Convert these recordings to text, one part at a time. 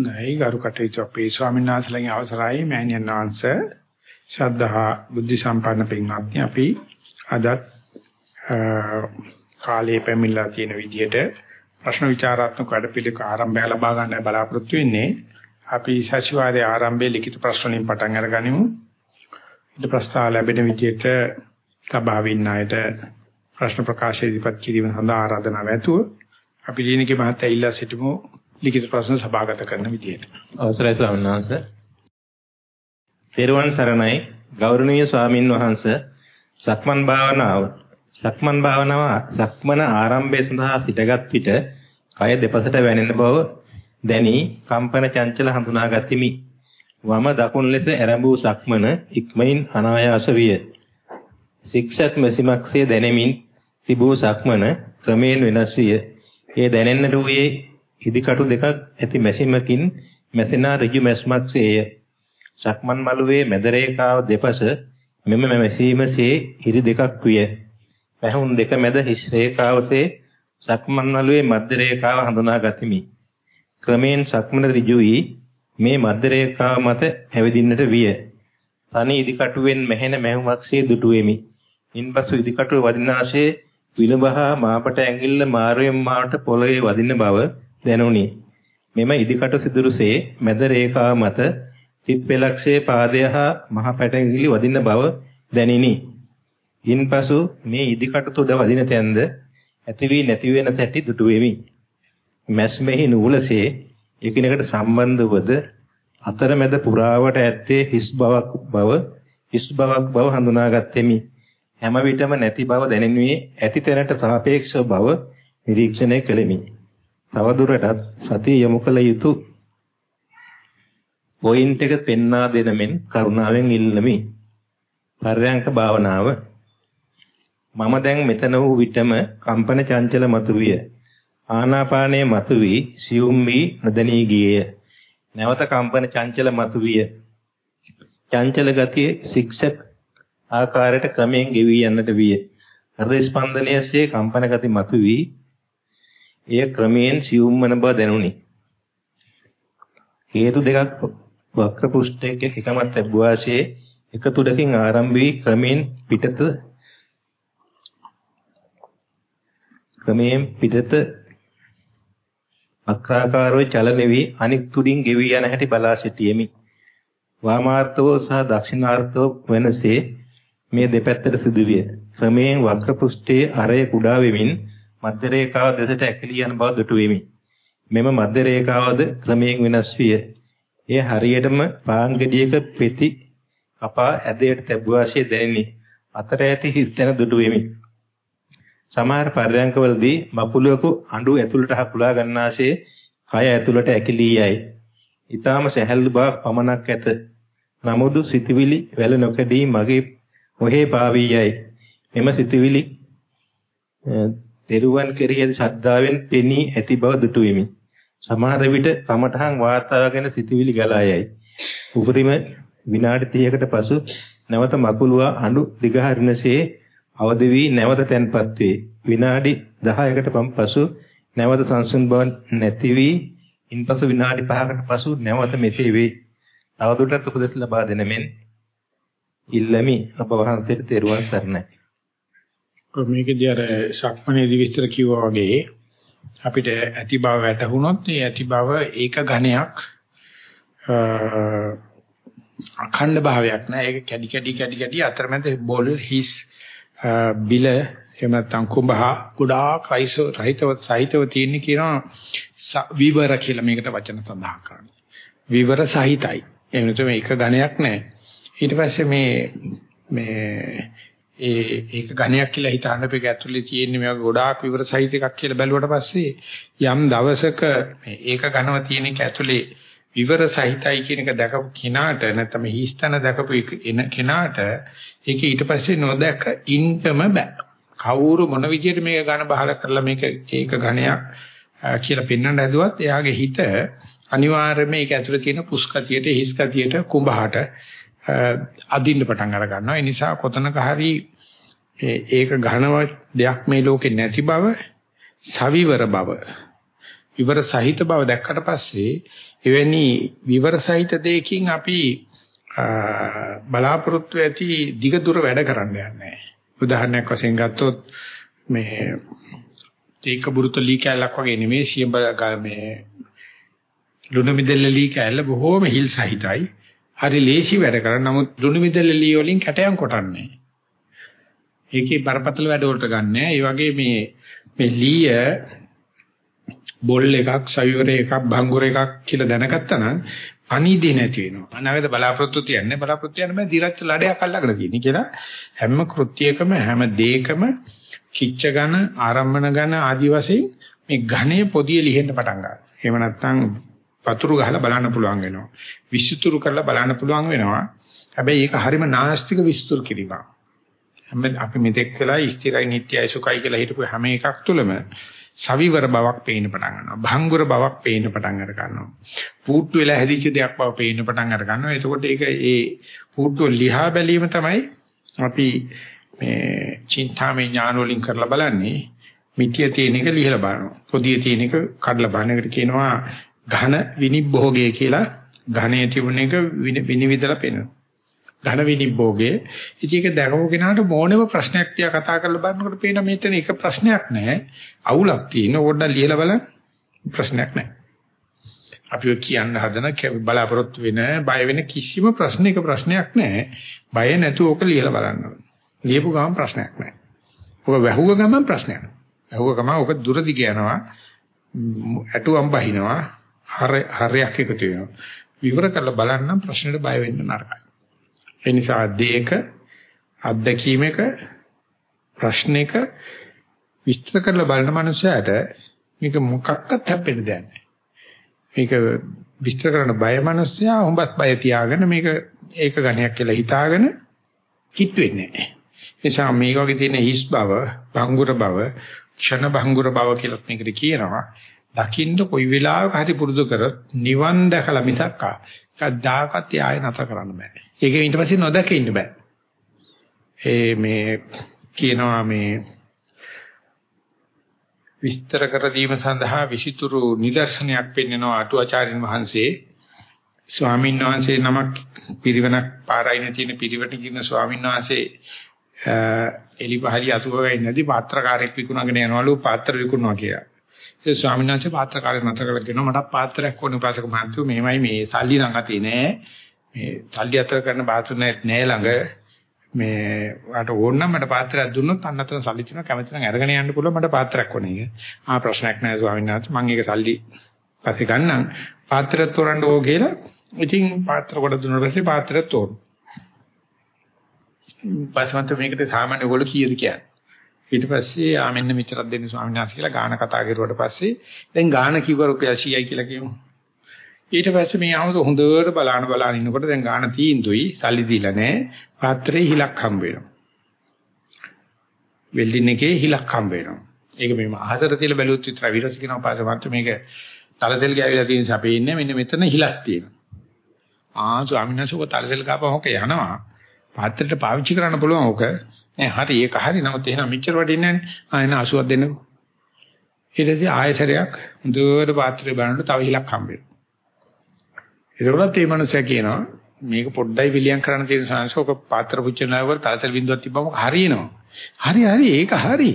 නැයි ගරු කටයුතු අපේ ස්වාමීන් වහන්සේලාගේ අවසරයි මෑණියන් වහන්සේ. ශ්‍රද්ධා බුද්ධ සම්පන්න පින්වත්නි අපි අදත් කාලයේ පැමිණලා තියෙන විදිහට ප්‍රශ්න විචාරාත්මක වැඩපිළිවෙලක ආරම්භය ලබා ගන්න බලාපොරොත්තු වෙන්නේ. අපි සතිವಾರයේ ආරම්භයේ ලිඛිත ප්‍රශ්න වලින් පටන් අරගනිමු. ඊට ප්‍රස්තාව ලැබෙන විදිහට සභාවින් ණයට ප්‍රශ්න ප්‍රකාශ ඉදිරිපත් කිරීම සඳහා ආරාධනාව ඇතුව අපි ලියනකේ මහත්තයා ඉල්ලා සිටිමු. ලිඛිත ප්‍රශ්න සභාගත කරන විදියට. අවසරයි ස්වාමීන් වහන්සේ. පෙරවන් සරණයි ගෞරවනීය ස්වාමින් වහන්සේ සක්මන් භාවනාව සක්මන් භාවනාව සක්මන ආරම්භය සඳහා සිටගත් විට කය දෙපසට වැනෙන බව දැනි කම්පන චංචල හඳුනාගතිමි. වම දකුණු ලෙස ඇරඹූ සක්මන ඉක්මයින් අනායාස විය. සික්සත් මෙසිමක්සේ දැනෙමින් තිබූ සක්මන ක්‍රමයෙන් වෙනස් විය. ඒ දැනෙන්නට වූයේ ඉදිකටු දෙකක් ඇති මැසිමකින් මැසෙනා ඍජු මැස්මක්සේය. සක්මන් මළුවේ මැද රේඛාව දෙපස මෙම මැසීමසේ ඉරි දෙකක් විය. පැහුම් දෙක මැද හිස් රේඛාවසේ සක්මන් මළුවේ මධ්‍ය රේඛාව හඳුනා ගතිමි. ක්‍රමයෙන් සක්මන ඍජු වී මේ මධ්‍ය රේඛාව මත හැවිදින්නට විය. තනි ඉදිකටුවෙන් මෙහෙන මැහුමක්සේ දුටුවෙමි. ඉන්පසු ඉදිකටුව වදිනාසේ විලබහා මාපට ඇඟිල්ල මාරුවෙන් මාට පොළවේ වදින බව දැනුනි. මෙම ඉදිකටු සිදුරුසේ මැද රේඛාව මත සිත් පෙලක්ෂයේ පාදය හා මහ පැටැඟිලි වදින බව දැනිනි. ඉන්පසු මේ ඉදිකටු තුඩ වදින තැන්ද ඇති වී නැති වෙන සැටි දුටු වෙමි. මැස්මෙහි නූලසේ එකිනෙකට සම්බන්ධවද අතරමැද පුරාවට ඇත්තේ හිස් බවක් බව හිස් බවක් බව හඳුනාගත්තෙමි. හැම විටම නැති බව දැනෙනුයේ ඇති තැනට සාපේක්ෂ බව නිරීක්ෂණය කළෙමි. තවදුරටත් සතිය යොමු කළ යුතු පොයින්ට් එක පෙන්වා දෙන මෙන් කරුණාවෙන් ඉල්ලමි. පර්යංක භාවනාව මම දැන් මෙතන වූ විටම කම්පන චංචල මතුවිය. ආනාපානයේ මතුවී සියුම් වී නොදැනී ගියේය. නැවත කම්පන චංචල මතුවිය. චංචල ගතිය සික්සක් ආකාරයට ක්‍රමයෙන් ගෙවි යන්නට විය. හෘද ස්පන්දනයේසේ කම්පන ගති මතුවී එය ක්‍රමයෙන් සියුම් වන බව දැනුනි. හේතු දෙකක් වක්‍ර පෘෂ්ඨයක එකමත් ලැබුවාසේ එක තුඩකින් ආරම්භ වී ක්‍රමයෙන් පිටත ක්‍රමයෙන් පිටත අක්‍රාකාරව චලන වී අනික් තුඩින් ගෙවි යන හැටි බලා සිටියෙමි. වාමාර්ථව සහ දක්ෂිනාර්ථව වෙනසේ මේ දෙපැත්තට සිදුවිය. ක්‍රමයෙන් වක්‍ර පෘෂ්ඨයේ අරය කුඩා වෙමින් මධ්‍ය රේඛාව දෙසට ඇකිලී යන බව දුටු වෙමි. මෙම මධ්‍ය රේඛාවද ක්‍රමයෙන් වෙනස් විය. එය හරියටම පාංගඩියක පෙති කපා ඇදයට තැබුවාසේ දැනිනි. අතර ඇති හිස්තැන දුටු වෙමි. සමහර පර්යංකවලදී මකුලක අඬු ඇතුළට හකුලා ගන්නාසේ කය ඇතුළට ඇකිලී යයි. ඊටාම සැහැල්ලු බවක් පමණක් ඇත. නමුදු සිතවිලි වැල නොකඩී මගේ ඔහේ පාවී යයි. මෙම සිතවිලි තෙරුවන් කෙරෙහි ශ්‍රද්ධාවෙන් පෙනී ඇති බව දුටු වෙමි. සමහර විට කමඨහන් වාතාවගෙන සිතවිලි ගලා යයි. උපරිම විනාඩි 30කට පසු නැවත මකුලුවා අඬු දිගහරිනසේ අවදි වී නැවත තැන්පත් වේ. විනාඩි 10කට පසු නැවත සංසුන් බව නැති වී ඉන්පසු විනාඩි 5කට පසු නැවත මෙසේ වේ. තවදුරටත් උපදෙස් ලබා දෙන මෙන් ඉල්ලමි අප වහන්සේට තෙරුවන් සරණයි. මේකදී අර සක්මණේදී විස්තර කිව්වා වගේ අපිට ඇති බව වැටහුනොත් ඒ ඇති බව ඒක ඝණයක් අඛණ්ඩ භාවයක් නෑ. ඒක කැඩි කැඩි කැඩි කැඩි අතරමැද බෝල් හිස් බිල එහෙම නැත්නම් කුඹහ ගොඩාක් රයිසෝ රහිතව සහිතව තියෙන කියනවා විවර කියලා මේකට වචන සඳහන් කරන්නේ. විවර සහිතයි. එහෙම නැත්නම් මේක ඝණයක් නෑ. ඊට පස්සේ මේ මේ ඒ ඒක ඝණයක් කියලා හිතන්න අපේ ඇතුලේ තියෙන මේ ගොඩාක් විවර සහිත එකක් කියලා බැලුවට පස්සේ යම් දවසක මේ ඒක ඝනව තියෙන එක ඇතුලේ විවර සහිතයි කියන එක දැකපු කෙනාට නැත්නම් හිස්තන දැකපු එන කෙනාට ඒක ඊට පස්සේ නොදැක ඉන්නම බෑ. කවුරු මොන විදියට මේක ඝන බහල කරලා මේක ඒක ඝණයක් කියලා පෙන්වන්න හැදුවත් එයාගේ හිත අනිවාර්යයෙන්ම ඒක ඇතුලේ තියෙන පුස්කතියට හිස්කතියට කුඹහට අදින්න පටන් අර ගන්නවා. ඒ නිසා කොතනක හරි ඒක ඝනව දෙයක් මේ ලෝකේ නැති බව, සවිවර බව, ඉවර සහිත බව දැක්කට පස්සේ එවැනි විවර සහිත දෙයකින් අපි බලාපොරොත්තු ඇති දිග දුර වැඩ කරන්න යන්නේ. උදාහරණයක් වශයෙන් ගත්තොත් මේ තේක බුරුත ලී කැලක් වගේ නෙමෙයි සියඹ මේ ලුණු මිදෙල්ල ලී කැල්ල බොහෝම හිල් සහිතයි. හරි ලේසි වැඩ කරන නමුත් ලුණු මිදෙල්ල ලී වලින් කැටයන් කොටන්නේ. ඒකේ බරපතල වැඩ වලට ගන්නෑ. ඒ වගේ මේ මේ ලීය බොල් එකක්, සයුර එකක්, භංගුර එකක් කියලා දැනගත්තා නම් අනිදි නැති වෙනවා. අනාගත බලාපොරොත්තු තියන්නේ බලාපොරොත්තු යන මේ දිරච්ච ලඩයක් අල්ලගෙන තියෙන්නේ කියලා හැම කෘත්‍යයකම හැම දෙයකම කිච්ච ඝන, ආරම්භන ඝන ආදි වශයෙන් මේ ඝණයේ පොදිය ලිහෙන්න පටන් ගන්නවා. එහෙම නැත්නම් පතුරු ගහලා බලන්න පුළුවන් වෙනවා. විස්තුරු කරලා බලන්න පුළුවන් වෙනවා. හැබැයි ඒක හරිම නාස්තික විස්තුරු කිරීමක්. හැම අපි මෙතෙක් වෙලා ස්ථිරයි නිට්ටයයි සුඛයි කියලා හිතපු හැම එකක් තුළම සවිවර බවක් පේන්න පටන් ගන්නවා. භංගුර බවක් පේන්න පටන් අර ගන්නවා. පුට්ටු වෙලා හැදිච්ච දෙයක් බව පේන්න පටන් අර ගන්නවා. එතකොට ඒක ඒ පුට්ටු ලිහා බැලීම තමයි අපි මේ චින්තාමය ඥාන වලින් කරලා බලන්නේ. මිත්‍ය තියෙන එක ලිහලා බලනවා. පොදිය තියෙන එක කඩලා බලන එකට කියනවා ඝන විනිභෝගය කියලා ඝනයේ තිබුණ එක විනිවිදලා පෙන්වනවා. ඝන විනිභෝගයේ ඉතින් ඒක දැකපු කෙනාට මොනම ප්‍රශ්නයක් තියා කතා කරලා බලනකොට පේන මෙතන එක ප්‍රශ්නයක් නැහැ. අවුලක් තියෙන ඕඩක් ලියලා බලන්න ප්‍රශ්නයක් නැහැ. අපි කියන්න හදන බලාපොරොත්තු වෙන බය වෙන කිසිම ප්‍රශ්නයක ප්‍රශ්නයක් නැහැ. බය නැතුව ඕක ලියලා බලන්න. ලියපු ගමන් ප්‍රශ්නයක් නැහැ. ඔක වැහුව ගමන් ප්‍රශ්නයක්. වැහුව ගමන් ඕක දුර දිග යනවා. ඇටුවම් බහිනවා. හර හරයක් එකතු වෙනවා. විවර කරලා බලන්න ප්‍රශ්නෙට බය වෙන්න නරකයි. ඒ නිසා දෙයක අත්දැකීමක ප්‍රශ්නයක විස්තර කරලා බලන මනුස්සයාට මේක මොකක්වත් හැප්පෙන්න දෙයක් නැහැ. මේක විස්තර කරන බය මනුස්සයා හොඹත් බය තියාගෙන මේක ඒක ගණයක් කියලා හිතාගෙන හිට වෙන්නේ නැහැ. නිසා මේක වගේ තියෙන හිස් බව, භංගුර බව, ක්ෂණ භංගුර බව කියලා මේකට කියනවා. දකින්න කොයි වෙලාවක හරි පුරුදු කරොත් නිවන් දැකලා මිසක් කද්දාකත් ආය නැත කරන්න බෑ. ඒක ඊට පස්සේ නොදක ඉන්න බෑ. ඒ මේ කියනවා මේ විස්තර කර දීම සඳහා විසිතුරු නිදර්ශනයක් පෙන්වනවා අටුවාචාර්යන් වහන්සේ ස්වාමීන් වහන්සේ නමක් පිරිවනක් පාරයින තියෙන පිරිවට කියන ස්වාමීන් වහන්සේ එලිපහලි අසුබවෙන්නේ නැති පාත්‍රකාරයෙක් විකුණගෙන යනවලු පාත්‍ර විකුණනවා කියලා. ඒ ස්වාමීන් වහන්සේ පාත්‍රකාරය නැතර කරලා කියනවා මට පාත්‍රයක් ඕනේ උපාසක මහන්සියෝ මෙහෙමයි මේ සල්ලි නම් අතේ නෑ මේ සල්ලි අතර කරන බාතුනේ නෑ ළඟ. මේ වාට ඕන නම් මට පාත්‍රයක් දුන්නොත් අන්න අතන සල්ලි තියෙනවා. කැමති නම් අරගෙන යන්න පුළුවන්. මට පාත්‍රයක් ඕනේ ආ ප්‍රශ්නයක් නෑ ස්වාමීන් වහන්සේ. මම ඒක සල්ලි පස්සේ ගන්නම්. පාත්‍රයක් තෝරන්න ඕ කියලා. ඉතින් පාත්‍ර කොට දුන්නා පස්සේ පාත්‍රයක් තෝරන පස්සේ මම මේකට සාමාන්‍ය ඔයගොල්ලෝ කීයද කියන්නේ? ඊට පස්සේ ආ මෙන්න මෙච්චරක් දෙන්න ස්වාමීන් වහන්සේ කියලා ගාන කතා කරුවාට පස්සේ දැන් ගාන කිව්ව රුපියල් 100යි කියලා කියමු. ඊට පස්සේ මේ ආවද හොඳට බලාන බලාන ඉන්නකොට දැන් ගාන තීන්දුයි සල්ලි දීලා නැහැ. පාත්‍රේ හිලක් හම්බ වෙනවා. වෙල්ඩින් එකේ හිලක් හම්බ වෙනවා. ඒක මේ අහසට තියලා බැලුවොත් විතර විරස කියනවා පාස මාත් මේක තලතෙල් ගෑවිලා තියෙන සැපේ ඉන්නේ මෙන්න මෙතන හිලක් තියෙනවා. ආ ස්වාමීන් වහන්සේ ඔක තලතෙල් ගාපම ඔක යනවා. පාත්‍රයට පාවිච්චි කරන්න පුළුවන් ඔක. නෑ හරි ඒක හරි නමුත් එහෙනම් මෙච්චර වටින්නේ නෑනේ. ආ එන 80ක් දෙන්නකෝ. ඊට පස්සේ ආයතරයක් හොඳට පාත්‍රය බලනකොට තව හිලක් හම්බ වෙනවා. ඒකවලත් මේ මනුස්සයා කියනවා මේක පොඩ්ඩයි විලියම් කරන්න තියෙන සංසෝක පාත්‍ර පුච්චනවල තලතල බින්දුවක් තිබ්බම හරියනවා. හරි හරි ඒක හරි.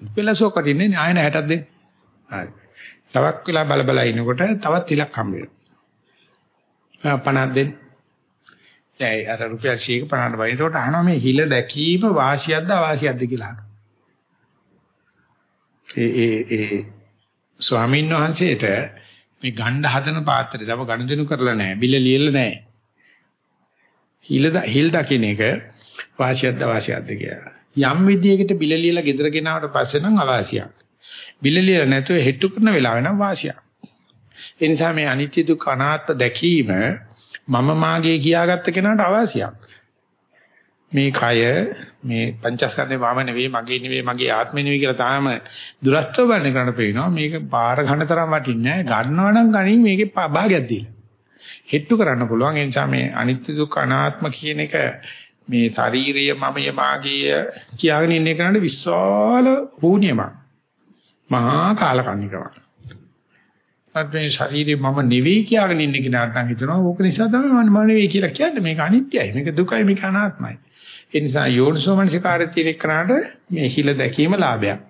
පෙළසෝකට ඉන්නේ ආයන 60ක් දෙන්න. හරි. තවක් වෙලා බල බල ඉනකොට තවත් හිලක් හම්බ වෙනවා. 50ක් දෙන්න. දැන් අර රුපියල් 100ක 50ට වයින් ඒකට අහනවා මේ හිල දැකීම වාසියක්ද අවාසියක්ද කියලා අහනවා. ඒ ඒ ඒ ස්වාමීන් වහන්සේට මේ ගණ්ඩ හදන පාත්‍රය තව ගණදෙනු කරලා නැහැ. බිල ලියලා නැහැ. හිල හිල් දකින්න එක වාසියක්ද අවාසියක්ද කියලා. යම් විදියකට බිල ලියලා ගෙදර ගෙනාවට පස්සේ නම් අවාසියක්. බිල ලියලා නැතුව හෙට්ටු කරන වෙලාව නම් වාසියක්. ඒ නිසා මේ අනිත්‍ය දුක්ඛ අනාත්ම දැකීම මම මාගේ කියාගත්ත කෙනාට අවශ්‍යයක්. මේ කය මේ පංචස්කන්ධේ වම නෙවෙයි මගේ නෙවෙයි මගේ ආත්මෙ නෙවෙයි කියලා තාම දුරස්තව බලන්න කරන්න පේනවා මේක පාර ඝන තරම් වටින්නේ නැහැ. ගන්නවා නම් ගනින් මේකේ භාගයක් දීලා. හෙට්ටු කරන්න පුළුවන්. ඒ නිසා මේ අනිත්‍ය දුක්ඛ අනාත්ම කියන එක මේ ශාරීරිය මමය මාගේ කියාගෙන ඉන්න කෙනාට විශාල වුණියමක් මහා කාලකන්නිකමක්. මත් මේ ශරීරේ මම නෙවෙයි කියාගෙන ඉන්න කෙනාට නම් හිතනවා ඕක නිසා තමයි මම මම නෙවෙයි කියලා කියන්නේ. මේක අනිත්‍යයි. මේක දුකයි. මේක අනාත්මයි. ඒ නිසා යෝනිසෝමනසිකාරය තියෙන කරාට මේ හිල දැකීම ලාභයක්.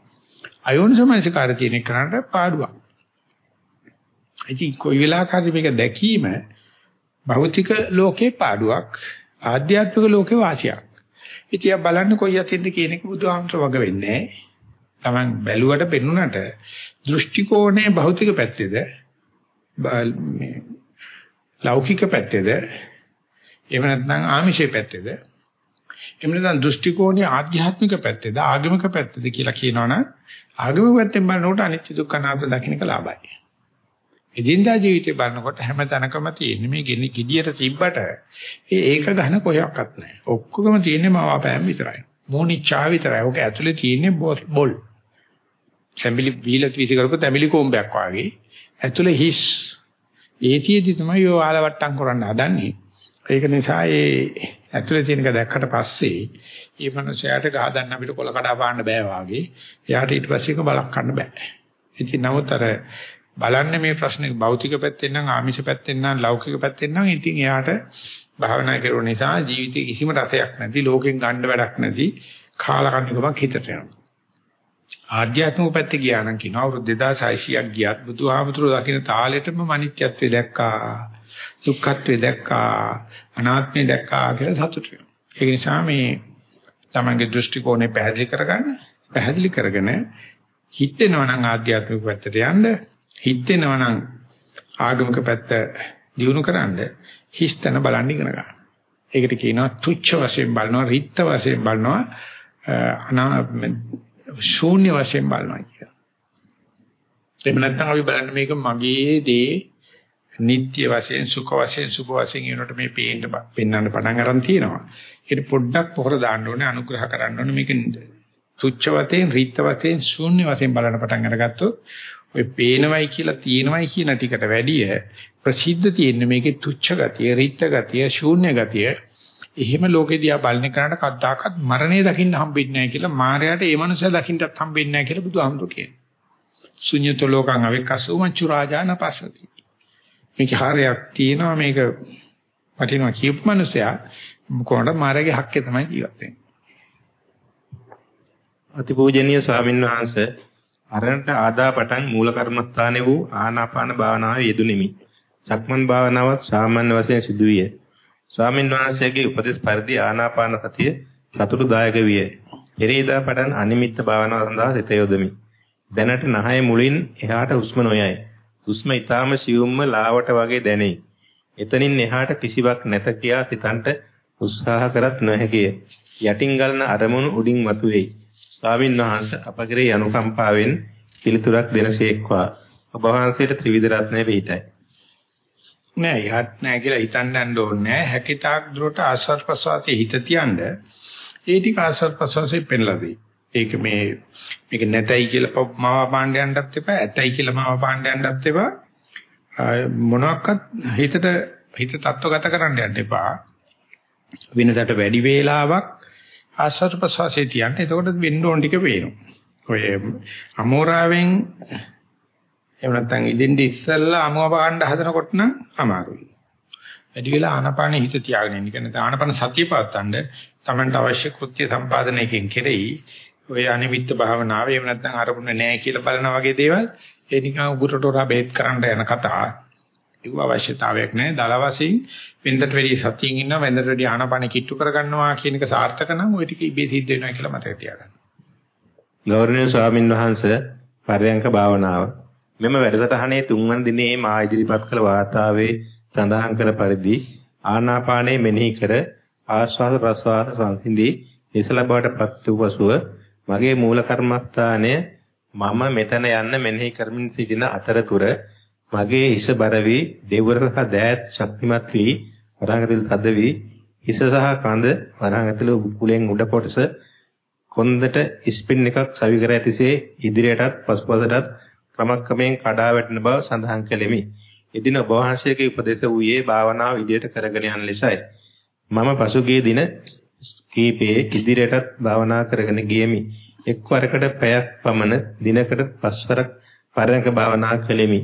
අයෝනිසෝමනසිකාරය තියෙන කරාට පාඩුවක්. ඉතින් කොයි වෙලාවකදී මේක දැකීම භෞතික ලෝකේ පාඩුවක් ආධ්‍යාත්මික ලෝකේ වාසියක්. ඉතින් බලන්න කොයි අතින්ද කියන එක බුදුහාමර වග වෙන්නේ. තමන් බැලුවට පෙනුනට දෘෂ්ටි කෝණේ භෞතික පැත්තේද මේ ලෞකික පැත්තේද එහෙම නැත්නම් ආමිෂයේ පැත්තේද එහෙම නැත්නම් දෘෂ්ටි කෝණේ ආධ්‍යාත්මික පැත්තේද ආගමික පැත්තේද කියලා කියනවනම් ආගමික පැත්තෙන් බලනකොට අනිත්‍ය දුක්ඛ අනාත්ම දකින්නක ලාභයි. එදින්දා ජීවිතේ බලනකොට හැම තැනකම තියෙන්නේ මේ ගෙඩියට තිබ්බට ඒ ඒක ගහන කොහොක්වත් නැහැ. ඔක්කොගම තියෙන්නේ මාවාපෑම් විතරයි. මොනිච්චා විතරයි. ඔක ඇතුලේ තියෙන්නේ බොල්. තැඹිලි බීලා විසි කරපු තැඹිලි කොම්බයක් වගේ. ඇතුලේ හිස්. ඒතියෙදි තමයි ඔය ආලවට්ටම් කරන්න හදන්නේ. ඒක නිසා ඒ ඇතුලේ තියෙනක දැක්කට පස්සේ ඒ මනුස්සයාට ගහදන්න අපිට කොල කඩා පාන්න බෑ වාගේ. එයාට ඊට පස්සේ ඒක බලක් ගන්න බෑ. ඉතින් නමුත් අර බලන්නේ මේ ප්‍රශ්නේ භෞතික පැත්තෙන් නම් ආමිෂ පැත්තෙන් නම් ලෞකික පැත්තෙන් නම් ඉතින් එයාට භාවනා කරුව නිසා ජීවිතේ කිසිම රසයක් නැති ලෝකෙන් ගන්න වැඩක් නැති කාලකන්නිකමක් හිතට යනවා ආධ්‍යාත්මික පැත්තේ ගියා නම් කියනවා අවුරුදු 2600ක් ගියත් බුදුහාමුදුරුවෝ දකින්න තාලෙටම මනිත්‍යත්වය දැක්කා දුක්ඛත්වය දැක්කා අනාත්මය දැක්කා කියලා සතුටු වෙනවා. ඒ නිසා මේ තමන්ගේ දෘෂ්ටි කෝණය පැහැදිලි කරගන්න පැහැදිලි කරගෙන හිතෙනවා නම් ආධ්‍යාත්මික පැත්තට යන්න හිතෙනවා නම් ආගමික පැත්ත දියුණු කරන්න හිස්තන බලන්න ඉගෙන ගන්න. ඒකට කියනවා තුච්ඡ වශයෙන් බලනවා රිත්ත වශයෙන් බලනවා අනා ශූන්‍ය වශයෙන් බලනවා කියලා. එහෙම නැත්නම් අපි බලන්න මේක මගේ දේ නිට්ටය වශයෙන් සුඛ වශයෙන් සුභ වශයෙන් වෙනකොට මේ පේන්න පෙන්වන්න පටන් ගන්න තියෙනවා. ඒක පොඩ්ඩක් පොහොර දාන්න ඕනේ අනුග්‍රහ කරන්න ඕනේ මේක තුච්ච වශයෙන් රිත්ත වශයෙන් ශූන්‍ය වශයෙන් බලන්න පටන් අරගත්තොත් ඔය පේනවයි කියලා තියෙනවයි කියන ටිකට වැඩිය ප්‍රසිද්ධ තියෙන්නේ මේකේ තුච්ච ගතිය, රිත්ත ගතිය, ශූන්‍ය ගතිය එහෙම ලෝකේ දිහා බලන කෙනාට කද්දාකත් මරණය දකින්න හම්බෙන්නේ නැහැ කියලා මායයට ඒ මනුස්සයා දකින්නත් හම්බෙන්නේ නැහැ කියලා බුදුහාමුදුරු කියනවා. ශුන්‍යත ලෝකං අවිකසෝ මච්චු රාජාන පසති. මේක හරයක් තියෙනවා මේක වටිනවා කියපු මනුස්සයා කොහොමද මායගේ හක්කේ තමයි ජීවත් වෙන්නේ. අතිපූජනීය ස්වාමීන් වහන්සේ අරණට ආදා පටන් මූල කර්මස්ථානයේ වූ ආනාපාන භාවනාවේ යෙදුණෙමි. සක්මන් භාවනාවත් සාමාන්‍ය වශයෙන් සිදුවිය. ස්වාමින් වහන්සේගේ උපදෙස් පරිදි ආනාපාන සතිය සතුටුදායක විය. එරේදා පටන් අනිමිත්ත භාවනාව සඳහා සිත යොදමි. දැනට නහය මුලින් එහාට හුස්ම නොයයි. හුස්ම ඊටාම සියුම්ම ලාවට වගේ දැනේ. එතනින් එහාට කිසිවක් නැත කියා සිතන්ට උත්සාහ කරත් නොහැකිය. යටින් ගලන අරමුණු උඩින් මතුවේයි. ස්වාමින් වහන්සේ අපගිරේ අනුකම්පාවෙන් පිළිතුරක් දෙනසේක්වා. ඔබ වහන්සේට ත්‍රිවිධ රත්නය පිහිටයි. නෑ යහත් නෑ කියලා හිතන්න යන්න ඕනේ නෑ. හැකිතාක් දුරට ආස්වාද ප්‍රසවාසයේ හිත තියන්න ඒ ටික ආස්වාද ප්‍රසවාසයේ පෙන්ලා දෙයි. ඒක මේ මේක නැතයි කියලා මාව පාණ්ඩයන්ටත් එපා ඇතයි කියලා මාව පාණ්ඩයන්ටත් එපා. මොනවාක්වත් හිතට හිත තත්වගත කරන්න යන්න එපා. වෙනදට වැඩි වේලාවක් ආස්වාද ප්‍රසවාසයේ තියන්න. එතකොට වෙන්න ඕන ටික පේනවා. ඔය අමෝරාවෙන් එහෙම නැත්නම් ඉදින්දි ඉස්සල්ලා අමුව පාණ්ඩ හදනකොට නම් අමාරුයි. වැඩි වෙලා ආනපානෙ හිත තියාගෙන ඉන්න. කියන්නේ ආනපන සතිය පවත්තන්න Tamanට අවශ්‍ය කෘත්‍ය සම්පාදනයකින් කෙරෙහි ඔය අනිමිත්ත භාවනාව එහෙම නැත්නම් අරමුණ නැහැ කියලා බලන වගේ දේවල් ඒ නිකන් උගුරට උරා බේත් කරන්න යන කතා. ඒක අවශ්‍යතාවයක් නැහැ. දල වශයෙන් වෙනදට වැඩි සතියින් ඉන්නවා වෙනදට වැඩි ආනපන කිට්ටු කරගන්නවා කියන එක සාර්ථක නම් ওই ටික ඉබේ සිද්ධ වෙනවා කියලා මතක තියාගන්න. ගෞරවනීය ස්වාමින් වහන්සේ පරයන්ක භාවනාව මෙම වැඩසටහනේ තුන්වන දිනේ මා ඉදිරිපත් කළ වාතාවේ සඳහන් කළ පරිදි ආනාපානයේ මෙනෙහි කර ආශ්වාස ප්‍රශ්වාස සංසිඳී නිසල බවට පත් වූ පසුව මගේ මූල කර්මස්ථානය මම මෙතන යන්න මෙනෙහි කරමින් සිටින අතරතුර මගේ හිස බර වී දෙවර සහ දෑත් ශක්තිමත් වී වරහඟතිල් තද වී හිස සහ කඳ වරහඟතිල කුලෙන් උඩ කොටස කොන්දට ස්පින් එකක් සවි කර ඇතිසේ ඉදිරියටත් පසුපසටත් ක්‍රමක්‍රමයෙන් කඩා වැටෙන බව සඳහන් කළෙමි. එදින ඔබ වහන්සේගේ උපදේශ වූයේ භාවනාව විදියට කරගෙන යන ලෙසයි. මම පසුගිය දින කීපයේ ඉදිරියටත් භාවනා කරගෙන ගියෙමි. එක්වරකට පැයක් පමණ දිනකට පස්වරක් පරයන්ක භාවනා කළෙමි.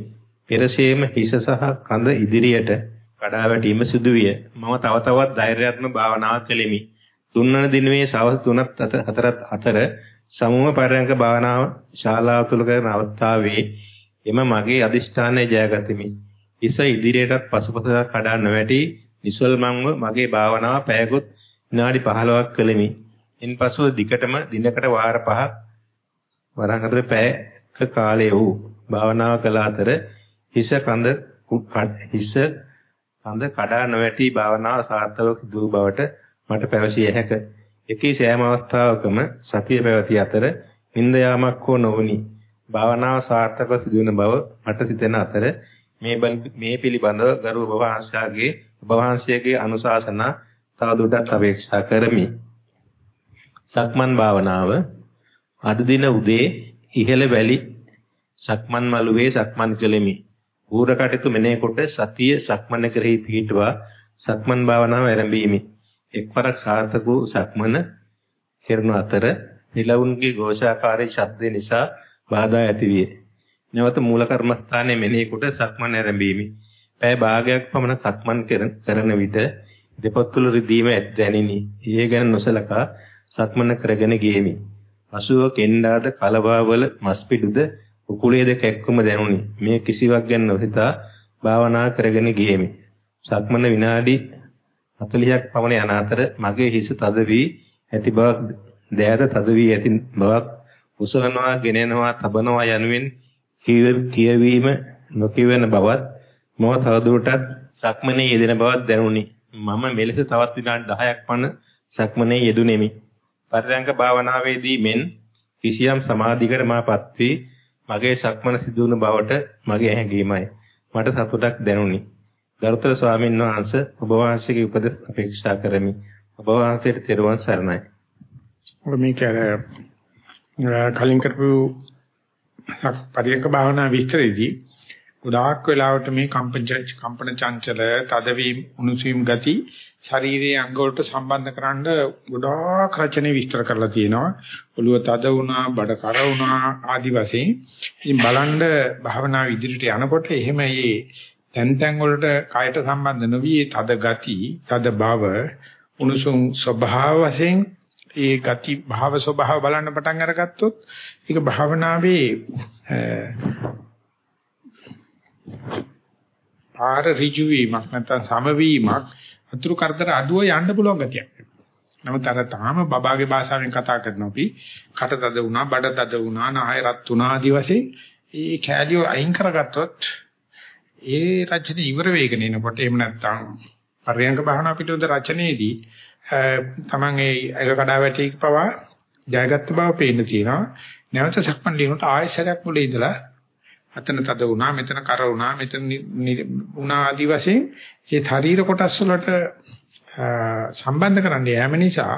පෙරසේම හිස සහ කඳ ඉදිරියට කඩා වැටීම සිදුවිය. මම තව තවත් ධෛර්යාත්මක භාවනාව කෙලිමි. තුන්වන දිනේ සවස් 3ත් 4ත් අතර සමුම පරයන්ක භාවනාව ශාලාව තුල කරන අවස්ථාවේ එම මගේ අදිෂ්ඨානය ජයගතිමි. හිස ඉදිරියටත් පසුපස කඩා නොවැටි නිසල්මන්ව මගේ භාවනාව පැයකොත් විනාඩි 15ක් කළෙමි. ඉන්පසු දිගටම දිනකට වාර 5ක් වරන් අතර පැයක කාලය වූ භාවනාව කළ අතර හිස කඳ හිස කඳ කඩා නොවැටි භාවනාව සාර්ථකව සිදු බවට මට පැවසිය හැක. එකී සෑම අවස්ථාවකම සතිය පැවති අතර නිନ୍ଦ යාමක් හෝ නොවුනි. භාවනාව සාර්ථකව සිදුවන බව මට සිතෙන අතර මේ මේ පිළිබඳව ගරු ඔබ වහන්සේගේ ඔබ වහන්සේගේ අනුශාසනා තවදුරටත් අපේක්ෂා කරමි. සක්මන් භාවනාව අද දින උදේ ඉහළ වැලි සක්මන් මළුවේ සක්මන් කළෙමි. ඌර කටයුතු මෙනෙහි කොට සතිය සක්මන කෙරෙහි පිහිටුවා සක්මන් භාවනාව ආරම්භීමි. එක්වරක් සාර්ථක වූ සක්මන කෙරෙන අතර නිලවුන්ගේ ഘോഷාකාරී ශබ්ද නිසා බාධා ඇතිවිය. නැවත මූල කර්මස්ථානයේ මෙනෙහි කොට සක්මන් ආරම්භීමි. පැය භාගයක් පමණ සක්මන් කරන විට දෙපොත්තුල රිදීම දැනිනි. ඒ ගැන නොසලකා සක්මන කරගෙන ගියෙමි. පසුව කෙන්ඩාද කලබාවල මස්පිඩුද උකුලේ දෙක එක්කම දැනුනි. මේ කිසිවක් ගැන නොහිතා භාවනා කරගෙන ගියෙමි. සක්මන විනාඩි 40ක් පමණ යන අතර මගේ හිස තද වී ඇති බවක් දෑත තද වී ඇති බවක් උසවනවා ගෙනෙනවා තබනවා යනුවෙන් කියවීම නොකියවෙන බවත් මම තවදුරටත් සක්මනේ යෙදෙන බවක් දැනුනි. මම මෙලෙස තවත් විනාඩි 10ක් පමණ සක්මනේ යෙදුණෙමි. පරිරංග භාවනාවේදී මෙන් කිසියම් සමාධිකට මාපත් වී මගේ සක්මන සිදුවුණු බවට මගේ හැඟීමයි. මට සතුටක් දැනුනි. ගරුතර ස්වාමීන් වහන්සේ ඔබ වහන්සේගේ උපදෙස් අපේක්ෂා කරමි. ඔබ වහන්සේට තෙරුවන් සරණයි. මේක කලින් කරපු පරියක භාවනා විස්තරයේදී ගොඩාක් වෙලාවට මේ කම්පන කම්පන චංචල තදවීම උණුසුම් ගති ශරීරයේ අංග වලට සම්බන්ධ කරන්න ගොඩාක් රචනෙ විස්තර කරලා තියෙනවා ඔළුව තද වුණා බඩ කර වුණා ආදි වශයෙන් ඉතින් බලන්න භාවනා ඉදිරියට යනකොට එහෙම මේ තැන් තැන් වලට කායට සම්බන්ධ නොවි තද ගති තද බව උණුසුම් ස්වභාව වශයෙන් ඒ ගති භාව ස්වභාව බලන්න පටන් අරගත්තොත් ඒක භාවනාවේ පාර ඍජු වීමක් නැත්නම් සම වීමක් අතුරු කරදර අඩුව යන්න පුළුවන් ගතියක්. නමුත් අර තාම බබාගේ භාෂාවෙන් කතා කරනවා අපි කට තද වුණා, බඩ තද වුණා, නාය රත් වුණා ආදි වශයෙන් ඒ කැලියෝ අයින් කරගත්තොත් ඒ රචනය ඉවර වෙගෙන එනකොට එහෙම නැත්නම් පරියංග භාවනා පිටුද රචනයේදී තමන් ඒ එක කඩා වැටි පවා ජයගත්ත බව පේන්න තියෙනවා. නැවත සක්මන් ලියනකොට ආයෙසරයක් මුලේ ඉඳලා අතන තද වුණා මෙතන කර වුණා මෙතන වුණා ආදි වශයෙන් ඒ ශරීර කොටස් වලට සම්බන්ධ කරන්න යෑම නිසා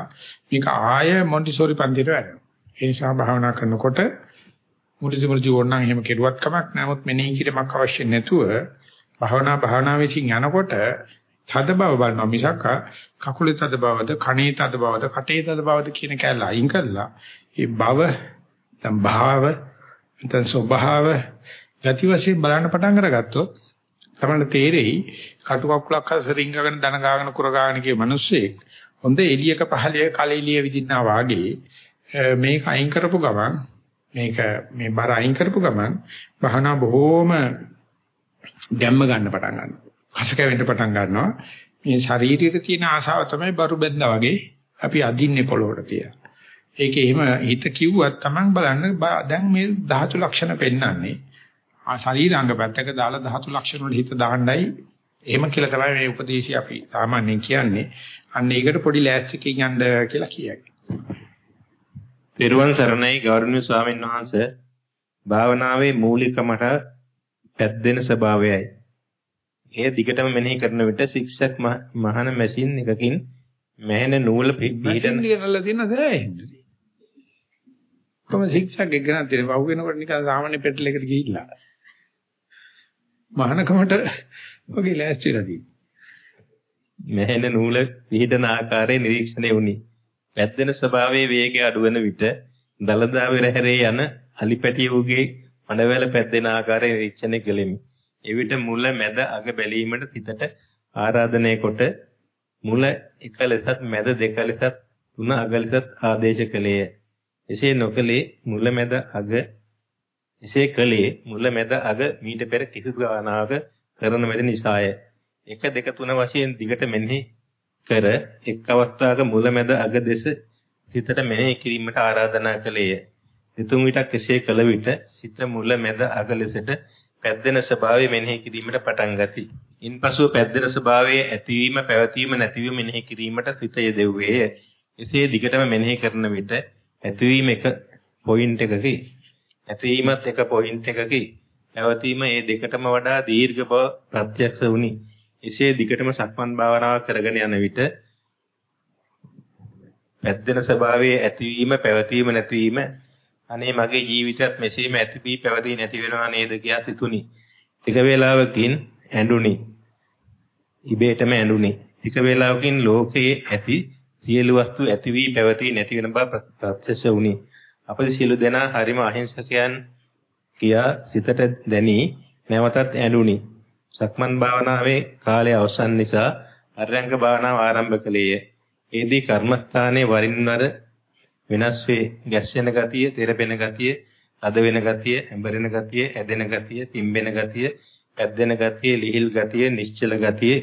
මේක ආය මොන්ටිසෝරි පන්තියට වැඩෙනවා. ඒ නිසා භාවනා කරනකොට මුලින්ම මුලින්ම ඕනනම් එහෙම කෙරුවත් කමක් නැමුත් මෙනෙහි කිරීමක් අවශ්‍ය නැතුව භාවනා භාවනා විසින් යනකොට තද බව බලනවා. මිසක් කකුලේ තද බවද කනේ තද බවද කටේ තද බවද කියන කැලල අයින් කරලා ඒ බව දැන් භාව දැන් ස්වභාව ගති වශයෙන් බලන්න පටන් අරගත්තොත් තමයි තේරෙයි කටු කකුලක් අස්ස රිංගගෙන දන ගාගෙන කුර ගාගෙන කිය මිනිස්සෙක් හොඳ එළියක පහළිය කලෙලිය විදින්නා වාගේ මේක අයින් කරපු ගමන් මේක මේ බර අයින් කරපු ගමන් බහනා බොහෝම ගැම්ම ගන්න පටන් ගන්නවා. කස කැවෙන්න පටන් ගන්නවා. මේ ශරීරයේ තියෙන ආශාව තමයි බරු බෙන්දා වගේ අපි අදින්නේ පොළොවට තියලා. ඒකේ එහෙම හිත කිව්වත් Taman බලන්න දැන් මේ ධාතු ලක්ෂණ පෙන්වන්නේ. ආ ශරීරාංග පැත්තක දාලා ධාතු ලක්ෂණ වල හිත දාන්නයි එහෙම කියලා තමයි මේ උපදේශي අපි සාමාන්‍යයෙන් කියන්නේ. අන්න ඒකට පොඩි ලෑස්තිකින් යන්න කියලා කියයි. පෙරුවන් සරණයි ගෞරවනීය ස්වාමීන් වහන්සේ භාවනාවේ මූලිකමට පැද්දෙන ස්වභාවයයි. එය දිගටම මෙනෙහි කරන විට ශික්ෂක් මහන මැෂින් එකකින් මැහෙන නූල පිටින් දිගටලා තියෙන සෑහෙන්නේ. කොහොම ශික්ෂක් එක ගන්න තියෙන වහු වෙනකොට නිකන් සාමාන්‍ය පෙට්‍රල් එකට ගිහිල්ලා මහානකමට ඔගේ ලෑස්තිලා තියෙනවා. මෙහෙන නූල විහිදෙන ආකාරය නිරීක්ෂණය වුණි. පැද්දෙන ස්වභාවයේ වේගය අඩුවන විට දලදා වෙරහැරේ යන අලිපැටියෙකුගේ මඩවැල පැද්දෙන ආකාරය නිරීක්ෂණය කෙලෙමි. එවිට මුල මැද අග බැලීමට සිතට ආරාධනය කොට මුල එක ලෙසත් මැද දෙක ලෙසත් තුන අග ලෙසත් ආදේශ කළේය. එසේ නොකලේ මුල මැද අග එසේ කලේ මුල මැද අග මීට පෙර කිසිදු ගානාවක කරන මැද නිසාය. 1 2 3 වශයෙන් දිගට මෙනෙහි කර එක් අවස්ථාවක මුල මැද අග දෙස සිතට මෙනෙහි කිරීමට ආරාධනා කළේය. දෙතුන් විටක් එසේ කළ විට සිත මුල මැද අග ලෙසට පැද්දෙන ස්වභාවය මෙනෙහි කිරීමට පටන් ගති. ඉන්පසුව පැද්දෙන ස්වභාවයේ ඇතිවීම පැවතීම නැතිවීම මෙනෙහි කිරීමට සිත යෙදෙව්වේය. එසේ දිගටම මෙනෙහි කරන විට ඇතිවීම එක පොයින්ට් එකකි. ඇතිවීමත් එක පොයින්ට් එකකි. පැවතීම ඒ දෙකටම වඩා දීර්ඝ බව ප්‍රත්‍යක්ෂ වුණි. එසේ දිගටම සක්මන් භාවනාව කරගෙන යන විට පැද්දෙන ස්වභාවයේ ඇතිවීම පැවතීම නැතිවීම අනේ මගේ ජීවිතයත් මෙසේම ඇති වී පැවතී නැති වෙනවා නේද කියා සිතුනි. ටික වේලාවකින් ඇඬුනි. ඉබේටම ඇඬුනි. ටික වේලාවකින් ලෝකයේ ඇති සියලු වස්තු ඇති වී පැවතී නැති වෙන බව ප්‍රත්‍යක්ෂ වුණි. අප සියලු දෙනා හරිම අහිංසකයන් කියා සිතට දැනි නැවතත් ඇඬුනි. සක්මන් භාවනාවේ කාලය අවසන් නිසා අරංග භාවනාව ආරම්භ කළේය. ඒදී කර්මස්ථානයේ වරින් වර වෙනස් වේ. ගැස්සෙන ගතිය, තෙරපෙන ගතිය, අද වෙන ගතිය, ඇඹරෙන ගතිය, ඇදෙන ගතිය, තිම්බෙන ගතිය, පැද්දෙන ගතිය, ලිහිල් ගතිය, නිශ්චල ගතිය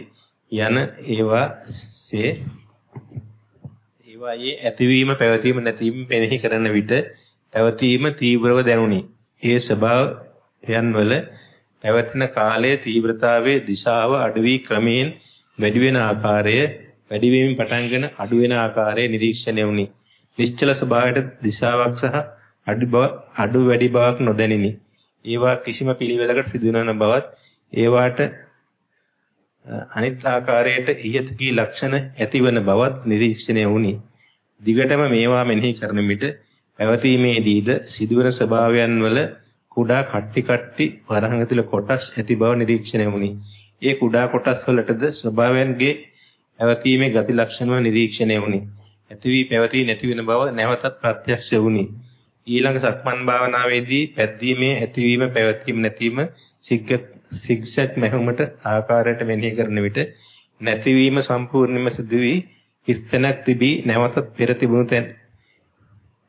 යන ඒවාසේ ඒවායේ ඇතිවීම පැවතීම නැතිවීම පෙනෙහි කරන විට පැවතීම තීව්‍රව දැනුනි. ඒ ස්වභාවයන් වල පැවැත්ෙන කාලයේ තීව්‍රතාවයේ දිශාව අඩු වී ක්‍රමයෙන් වැඩි වෙන ආකාරය වැඩි වීමෙන් පටන්ගෙන අඩු වෙන ආකාරය නිරීක්ෂණය වුණි. නිශ්චල ස්වභාවයට දිශාවක් සහ අඩු බව අඩු වැඩි බවක් නොදැනිනි. ඒවා කිසිම පිළිවෙලකට සිදුවන බවත් ඒවාට අනිත් ආකාරයට ඉහතකී ලක්ෂණ ඇතිවන බවත් නිරීක්ෂණය වුණි. දිගටම මේවා මෙනෙහි කරන විට පැවතීමේදීද සිදුවන ස්වභාවයන් වල කුඩා කට්ටි කට්ටි වරහන් ඇතුළේ කොටස් ඇති බව නිරීක්ෂණය වුණි. ඒ කුඩා කොටස් වලටද ස්වභාවයන්ගේ පැවතීමේ ගති ලක්ෂණව නිරීක්ෂණය වුණි. ඇති වී පැවතී නැති වෙන බව නැවතත් ප්‍රත්‍යක්ෂ වුණි. ඊළඟ සක්මන් භාවනාවේදී පැද්දීමේ ඇතිවීම පැවතීම නැතිවීම සිග්සැග් මැහුමට ආකාරයට මෙනෙහි කරන විට නැතිවීම සම්පූර්ණයෙන්ම සිදු වී හිස්තැනක් තිබී නැවතත් පෙර තිබුණු තැන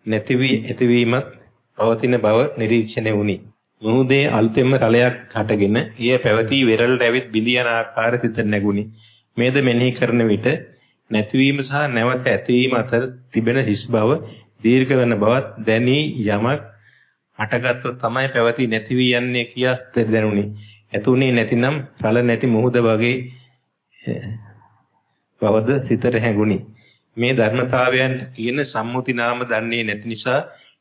නැති වී ඇතිවීමත් පවතින බව නිරීක්ෂණය වුණි. මුහුදේ අල්තෙම තලයක් හටගෙන එය පැවතී වෙරළට ඇවිත් බිඳියන ආකාරය සිත නැගුණි. මේද මෙනෙහි කරන විට නැතිවීම සහ නැවත ඇතිවීම අතර තිබෙන හිස් බව දීර්ඝ වෙන බවත් දැනී යමක් හටගත්තොත් තමයි පැවති නැති වී යන්නේ කියා දැනුනි. ඇතුනේ නැතිනම් රළ නැති මුහුද වගේ බවද සිතට හැඟුණි. මේ ධර්මතාවයන් කියන සම්මුති නාම දන්නේ නැති නිසා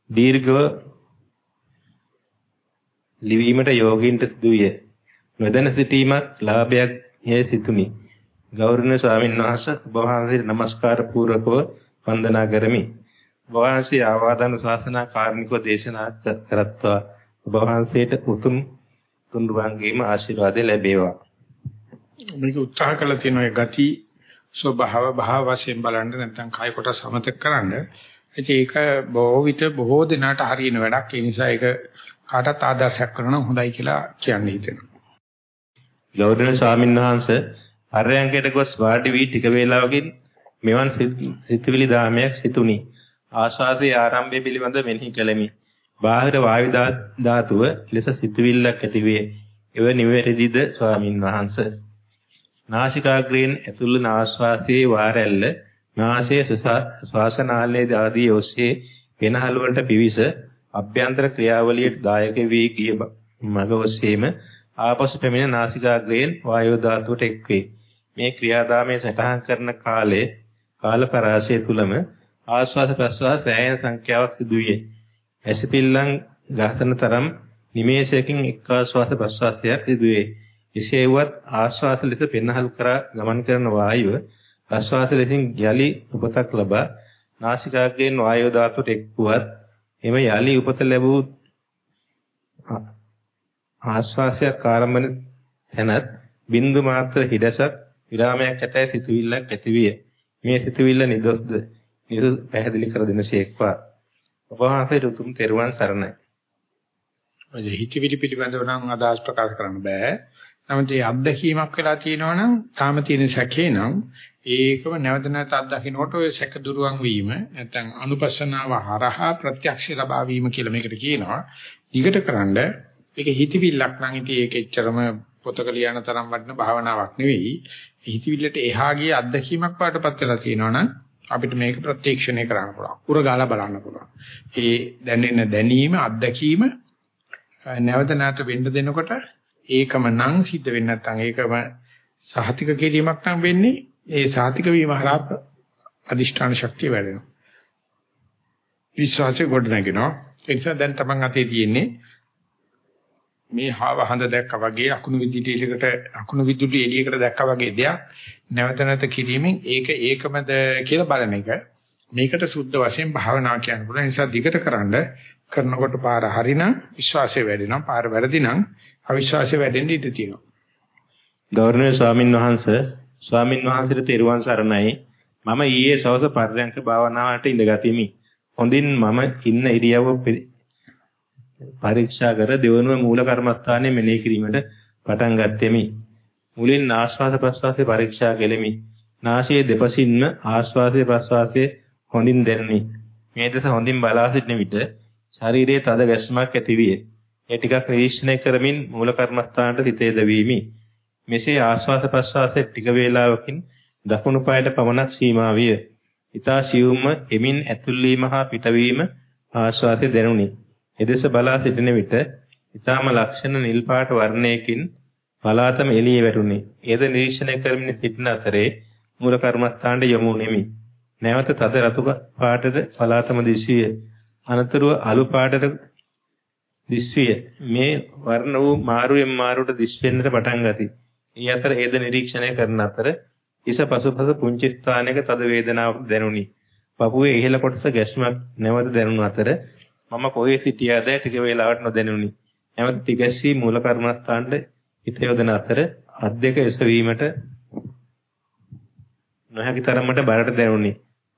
දීර්ඝව ලිවීමට යෝගීන්ට සිදුවිය. නොදැන සිටීමක් ලාභයක් යැයි සිතුනි. ගෞරවනීය ස්වාමීන් වහන්සේ ඔබ වහන්සේට নমස්කාර පූර්වකව වන්දනා කරමි. ඔබ වහන්සේ ආවාදන ශාසනා කාර්මිකව දේශනා කරත්වා ඔබ වහන්සේට උතුම් තුන්රුවන්ගේම ආශිර්වාද ලැබේවා. මේක උත්සාහ කළ තියෙන ඔය ගති ස්වභාව භාව වශයෙන් බලන්න නැත්නම් කය කොට සමතක කරන්න. ඒක බොහෝ විට බොහෝ දිනකට හරියන වැඩක්. ඒ නිසා ඒක කාටත් ආදර්ශයක් කරන හොඳයි කියලා කියන්න හිතෙනවා. ගෞරවනීය ස්වාමීන් වහන්සේ අරයන්කයට ගොස් වාඩි වී ටික වේලාවකින් මෙවන් සිතුවිලි දාමයක් සිතුනි. ආශාසයේ ආරම්භය පිළිබඳ මෙනෙහි කළෙමි. බාහිර වායු ධාතුව ලෙස සිතුවිල්ලක් ඇතිවේ. එව නිවැරදිද ස්වාමින් වහන්සේ? නාසිකාග්‍රයෙන් ඇතුළු නාස්වාසයේ වාරැල්ල නාසයේ ශ්වාසනාලයේ ආදී ඔස්සේ වෙනහල වලට පිවිස අභ්‍යන්තර ක්‍රියාවලියට දායක වී ගිය මඟ ඔස්සේම ආපසු පැමිණ නාසිකාග්‍රයෙන් වායෝ ධාතුවට එක්වේ. මේ ක්‍රියාදාමයේ සටහන් කරන කාලයේ කාල පරාසය තුලම ආස්වාද ප්‍රස්වාස සෑහෙන සංඛ්‍යාවක් සිදුවේ. ඇසිපිල්ලම් ගහන තරම් නිමේෂයකින් එක් ආස්වාද ප්‍රස්වාසයක් සිදුවේ. එසේ වුවත් ආස්වාස ලෙස පෙන්හල් කරා ගමන් කරන වායුව ප්‍රස්වාස ලෙසින් යලි උපතක් ලබා නාසිකාග්‍රයෙන් වායෝ ධාතුවට එක්වුවත් එම යලි උපත ලැබූ ආශ්වාසයක් ආරම්භන තැනත් බින්දු මාත්‍ර හිඩසක් විරාමයක් ඇතැයි සිතුවිල්ලක් ඇතිවිය. මේ සිතුවිල්ල නිදොස්ද නිරු පැහැදිලි කර දෙනසේක්වා. ඔබ වහන්සේට උතුම් තෙරුවන් සරණයි. ඔය හිතවිලි පිළිබඳව නම් අදහස් ප්‍රකාශ කරන්න බෑ. නමුත් ඒ අත්දැකීමක් වෙලා තියෙනවනම් තාම තියෙන සැකේ නම් ඒකම නැවත නැවත අත්දකින්නකොට ඔය සැක දුරුවන් වීම නැත්නම් අනුපස්සනාව හරහා ප්‍රත්‍යක්ෂ ලබා වීම කියලා මේකට කියනවා. ඊකටකරනද මේක හිතවිල්ලක් නම් ඉතින් ඒක එච්චරම පොතක ලියන තරම් වටින භාවනාවක් නෙවෙයි. හිතවිල්ලට එහා ගිය අත්දැකීමක් වඩටපත් වෙලා තියෙනවනම් අපිට මේක ප්‍රත්‍යක්ෂණය කරන්න පුළුවන්. උරගාලා බලන්න පුළුවන්. ඒ දැනෙන දැනීම අත්දැකීම නැවත නැවත වෙන්න දෙනකොට ඒකම නම් සිද්ධ වෙන්නේ නැත්නම් ඒකම සහතික කිරීමක් නම් වෙන්නේ ඒ සහතික වීම හරහා අදිෂ්ඨාන ශක්තිය වැඩෙනවා. විශ්වාසය ගොඩනගෙනවා. ඒ නිසා දැන් තමන් අතේ තියෙන්නේ මේ හාව හඳ දැක්කා වගේ අකුණු විදුලියකට අකුණු විදුලි එළියකට දැක්කා වගේ දෙයක් නැවත නැවත කිරීමෙන් ඒක ඒකමද කියලා බලන එක මේකට සුද්ධ වශයෙන් භාවනා කියන්න පුළුවන් නිසා දිගට කරන්ඩ කරනකොට පාර හරිනම් විශ්වාසය වැඩෙනවා පාර වැරදිනම් අවිශ්වාසය වැඩෙන්න ඉඩ තියෙනවා ගෞරවනීය ස්වාමින් වහන්සේ ස්වාමින් වහන්සේට තෙරුවන් සරණයි මම ඊයේ සවස පර්යංක භාවනාවට ඉඳගතිමි හොඳින් මම ඉන්න ඉරියව්ව පරීක්ෂා කර දෙවනුව මූල කර්මස්ථානයේ මෙනෙහි කිරීමට පටන් ගත්තෙමි. මුලින් ආශ්වාස ප්‍රශ්වාසයේ පරීක්ෂා කෙලෙමි. නාසයේ දෙපසින්ම ආශ්වාසයේ ප්‍රශ්වාසයේ හොඳින් දැනුනි. මේ දෙස හොඳින් බලා සිටින විට ශරීරයේ තද ගැස්මක් ඇතිවිය. ඒ ටිකක් නිරීක්ෂණය කරමින් මූල කර්මස්ථානට සිතේ දැවීමි. මෙසේ ආශ්වාස ප්‍රශ්වාසයේ ටික වේලාවකින් දකුණු පායට පමණක් සීමා විය. ඊතා සියුම්ම එමින් ඇතුල් වීම හා පිටවීම ආශ්වාසයේ දැනුනි. එදෙස බලා සිටින විට ඊටාම ලක්ෂණ නිල් පාට වර්ණයකින් පලාතම එළිය වැටුනි. ඒද නිරීක්ෂණය කරමින් සිටින අතරේ මූල කර්මස්ථානට යමු නෙමි. නැවත තද රතු පාටද පලාතම දිස්විය. අනතුරුව අලු පාටට දිස්විය. මේ වර්ණ වූ මාරුවෙන් මාරුවට දිස්වෙන්නට පටන් ගති. ඒ අතර ඒද නිරීක්ෂණය කරන අතර ඉස පසුපස පුංචි ස්ථානයක තද වේදනාවක් දැනුනි. පපුවේ ඉහළ කොටස ගැස්මක් නැවත දැනුණු අතර මම කොහේ සිටියාද ටික වේලාවක් නොදැනුනි. නැවත ටිකැසි මූල කර්මස්ථානට හිත යොදන අතර අත් දෙක එසවීමට නොහැකි තරමට බරට දැනුනි.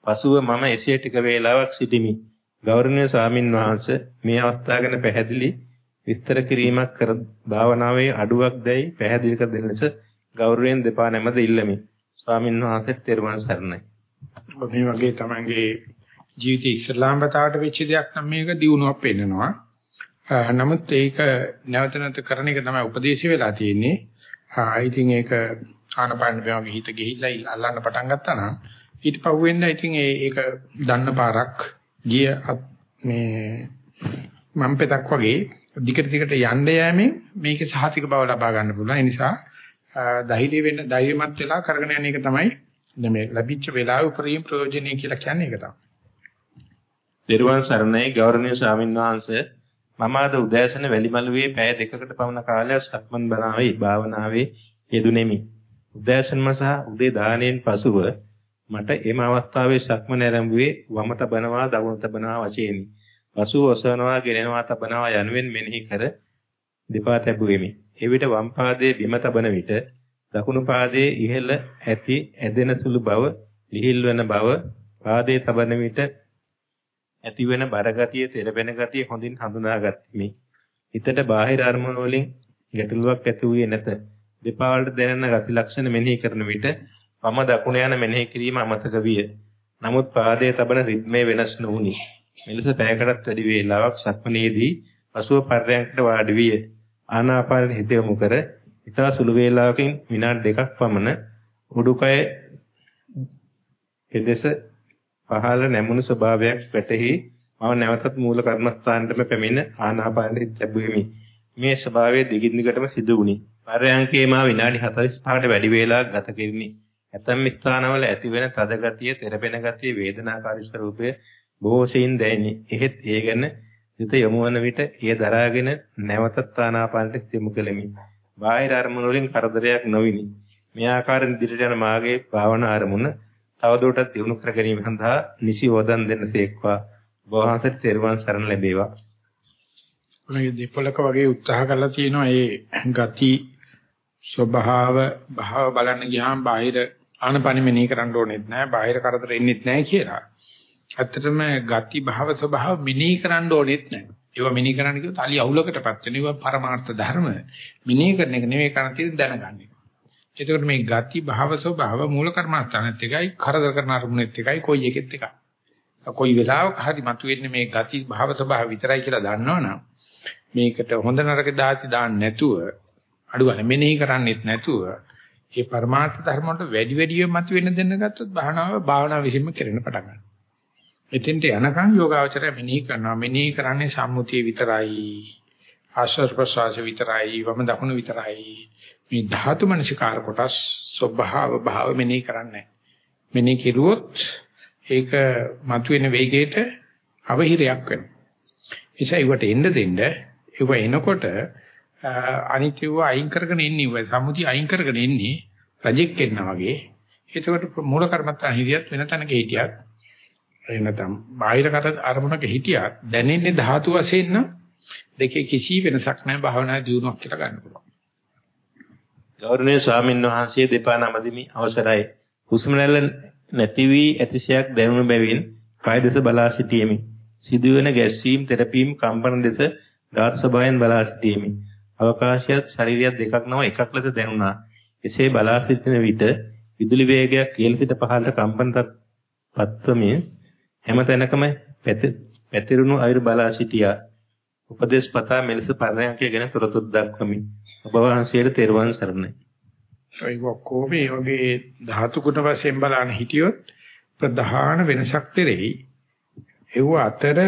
පසුව මම එසේ ටික වේලාවක් සිටිමි. ගෞරවනීය ස්වාමින් වහන්සේ මේ අවස්ථාව ගැන පැහැදිලි විස්තර කිරීමක් කර භාවනාවේ අඩුවක් දැයි පැහැදිලි කර දෙන ලෙස ගෞරවයෙන් දෙපා නැමද ඉල්ලමි. ස්වාමින් වහන්සේට තෙරුවන් සරණයි. මේ වගේ තමන්ගේ ජීවිතේ ඉස්ලාම් වතාවට වෙච්ච දෙයක් නම් මේක දියුණුවක් පෙන්නනවා. නමුත් ඒක නැවත නැවත කරන එක තමයි උපදේශය වෙලා තියෙන්නේ. ඉතින් ඒක ආනපාන වගේ හිත ගිහිල්ලා අල්ලන්න පටන් ගත්තා නම් ඊට පහුවෙන්ද ඉතින් ඒක දන්න පාරක් ගිය මේ මම් පෙතක් වගේ දිගට දිගට යන්න යෑමෙන් මේකේ සහතික බව ලබා ගන්න පුළුවන්. ඒ නිසා ධෛර්ය වෙන්න ධෛර්යමත් වෙලා කරගෙන යන එක තමයි මේ ලැබිච්ච වෙලාවේ උපරිම ප්‍රයෝජනෙයි කියලා කියන්නේ ඒක තමයි. දේරුවන් සරණයි ගෞරවනීය ස්වාමින් වහන්සේ මම අද උදෑසන වැලිමලුවේ පැය දෙකකට පමණ කාලයක් සක්මන් බණාවේ භාවනාවේ යෙදුණෙමි. උදෑසනම සහ උදේ දාණයෙන් පසුව මට එම අවස්ථාවේ සක්මන ආරම්භුවේ වම තබනවා දකුණු තබනවා වශයෙන්ි. පසුව ඔසවනවා ගෙනෙනවා තබනවා යනුවෙන් මෙනෙහි කර දෙපා තැබුවෙමි. එවිට වම් පාදයේ බිම තබන විට දකුණු පාදයේ ඉහළ ඇති ඇදෙන සුළු බව, ලිහිල් වෙන බව, පාදයේ තබන විට ඇතිවෙන බරගතිය, තෙරපෙන ගතිය හොඳින් හඳුනාගත්මි. හිතට බාහිර අරමුණු වලින් ගැටලුවක් ඇති වූයේ නැත. දෙපා වලට දැනෙන ගති ලක්ෂණ මෙනෙහි කරන විට වම දකුණ යන මෙනෙහි කිරීම අමතක විය. නමුත් පාදයේ තබන රිද්මේ වෙනස් නොවුනි. මෙලෙස පැයකටත් වැඩි වේලාවක් සක්මනේදී පසුව පර්යන්කට වාඩි විය. ආනාපානෙ හිත යොමු කර ඉතා සුළු වේලාවකින් විනාඩි දෙකක් පමණ උඩුකය එදෙස පහළ නැමුණු ස්වභාවයක් වැටහි මම නැවතත් මූල කර්මස්ථානටම පැමිණ ආනාපානෙ ලැබුවෙමි. මේ ස්වභාවය දිගින් දිගටම සිදු වුණි. පරයන්කේ මා විනාඩි 45කට වැඩි වේලාවක් ගත කෙරිනි. ඇතම් ස්ථානවල ඇතිවෙන තද ගතිය, තෙරපෙන ගතිය, වේදනාකාරී ස්වરૂපය බොහෝ සෙයින් දැයිනි. එහෙත් ඒ ගැන හිත යොමු වන විට එය දරාගෙන නැවතත් ආනාපානට යොමු කෙලෙමි. බාහිර අරමුණු වලින් කරදරයක් නොවිනි. මේ ආකාරයෙන් ඉදිරියට යන මාගේ භාවනා අරමුණ තවදුරටත් දියුණු කර ගැනීම සඳහා නිසි වදන් දෙන්නසේක්වා වහන්සේට තෙරුවන් සරණ ලැබේවා. ඔය දෙපොලක වගේ උත්සාහ කරලා තියෙනවා ඒ ගති ස්වභාව භාව බලන්න ගියාම බාහිර ආනපනෙ මෙනෙහි කරන්න ඕනෙත් නැහැ බාහිර කරදර එන්නෙත් නැහැ කියලා. ඇත්තටම ගති භාව ස්වභාව මෙනෙහි කරන්න ඕනෙත් නැහැ. ඒවා මෙනෙහි කරන්න කිව්වොත් අලි අවුලකටපත් වෙන ඒවා පරමාර්ථ ධර්ම මෙනෙහි කරන එක නෙමෙයි කරන්න තියෙන්නේ දැනගන්න එක. එතකොට මේ ගති භාව ස්වභාව මූල කර්මස්ථානෙත් එකයි කරදර කරන අරමුණෙත් එකයි කොයි එකෙත් එකයි. කොයි වෙලාවක හරි මතුවෙන්නේ මේ ගති භාව ස්වභාව විතරයි කියලා දන්නවනම් මේකට හොඳ නරක දාති දාන්න නැතුව අඩුවනේ මෙනෙහි කරන්නේත් නැතුව ඒ පරමාර්ථ ධර්ම වලට වැඩි වැඩියෙන් මතුවෙන්න දෙන්න ගත්තොත් භාවනාව භාවනාව විසින්ම කෙරෙන්න පටන් ගන්නවා. එතෙන්ට යනකම් යෝගාවචරය මෙනෙහි කරනවා. මෙනෙහි කරන්නේ සම්මුතිය විතරයි. ආශ්වාස ප්‍රශ්වාස විතරයි. වම දකුණ විතරයි. මේ ධාතු මනසිකාර කොටස් ස්වභාව භාව මෙනෙහි කරන්නේ. මෙනෙහි කෙරුවොත් ඒක මතුවෙන වේගයට අවහිරයක් වෙනවා. නිසා ඒවට එන්න දෙන්න ඒව එනකොට අනිත්‍යව අයින් කරගෙන ඉන්නේ ඔය සම්මුතිය අයින් කරගෙන ඉන්නේ රජෙක් එන්නා වගේ. ඒකට මූල කර්මත්තා හිරියත් වෙන තැනක හිටියත් එනතම් බාහිර කර අරමුණක හිටියත් දැනෙන්නේ ධාතු වශයෙන් නම් දෙකේ කිසි වෙනසක් නැහැ භාවනා දියුණුවක් කියලා ගන්න පුළුවන්. ගෞරවනීය ස්වාමීන් වහන්සේ දෙපා නමදිමි අවසරයි. හුස්ම රැල්ල නැති වී ඇතිශයක් දැනුණු බැවින් කය දෙස බලා සිටීමේ සිදුවෙන ගැස්සීම් තෙරපීම් කම්පන දෙස ධාතු ස්වභාවයෙන් බලා සිටීමේ අවකාශයත් ශරීරයත් දෙකක් නම එකක් ලෙස දැනුණා. එසේ බලා සිටින විට විදුලි වේගයක් ඉහළ සිට පහළට කම්පන පත්වමින් හැම තැනකම පැතිරුණු අයුරු බලා සිටියා. උපදේශ පතා මෙලෙස පරණයන්කේ ගැන තොරතුරු දක්වමි. ඔබ වහන්සේට තෙරුවන් සරණයි. ඒ ඔක්කොම මේ වගේ ධාතු කුණ වශයෙන් බලන හිටියොත් ප්‍රධාන වෙනසක් තෙරෙයි. ඒව අතර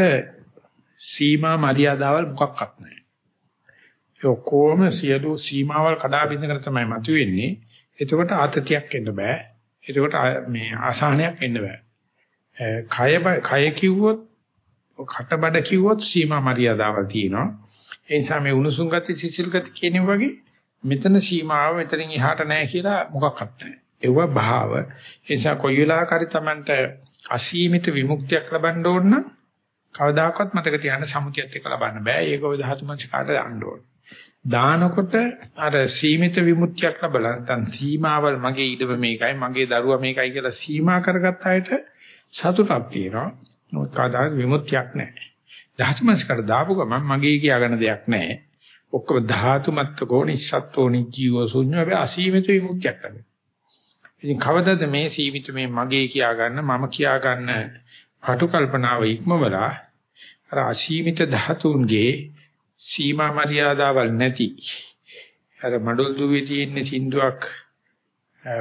සීමා මරියාදාවල් මොකක්වත් නැහැ. ඒ ඔක්කොම සියලු සීමාවල් කඩා බිඳගෙන තමයි මතුවෙන්නේ. එතකොට ආතතියක් එන්න බෑ. එතකොට මේ ආසහනයක් එන්න බෑ. කය කය කිව්වොත් කටබඩ කිව්වොත් සීමා මරියාදාවල් තියෙනවා. ඒ නිසා මේ උණුසුම් ගති සිසිල් ගති කියන වගේ මෙතන සීමාව මෙතනින් එහාට නැහැ කියලා මොකක්වත් නැහැ. ඒව භාව. ඒ නිසා කොයි වෙලාවක හරි Tamanට අසීමිත විමුක්තියක් ලබන්න ඕන නම් කවදාකවත් මතක තියාගන්න සමුතියත් එක්ක ලබන්න බෑ. ඒක ඔය ධාතු මනසකාට දාන්න ඕන. දානකොට අර සීමිත විමුක්තියක් ලැබලා නැත්නම් සීමාවල් මගේ ඊඩම මේකයි මගේ දරුවා මේකයි කියලා සීමා කරගත්ත අයට සතුටක් තියෙනවා. මොකද කවදාවත් විමුක්තියක් නැහැ. ධාතු මනසකට දාපු ගමන් මගේ කියාගන්න දෙයක් නැහැ. ඔක්කොම ධාතු මත්තකෝ නිස්සත්ත්වෝ නිජීවෝ ශුන්‍යෝ හැබැයි අසීමිත විමුක්තියක් ලැබෙනවා. ඉතින් කවදද මේ සීමිත මේ මගේ කියාගන්න මම කියාගන්න කටු කල්පනාව ඉක්මවලා අර අසීමිත ධාතුන්ගේ සීමා මරියාදාවල් නැති අර මඩොල් දුවේ තියෙන සින්දුවක්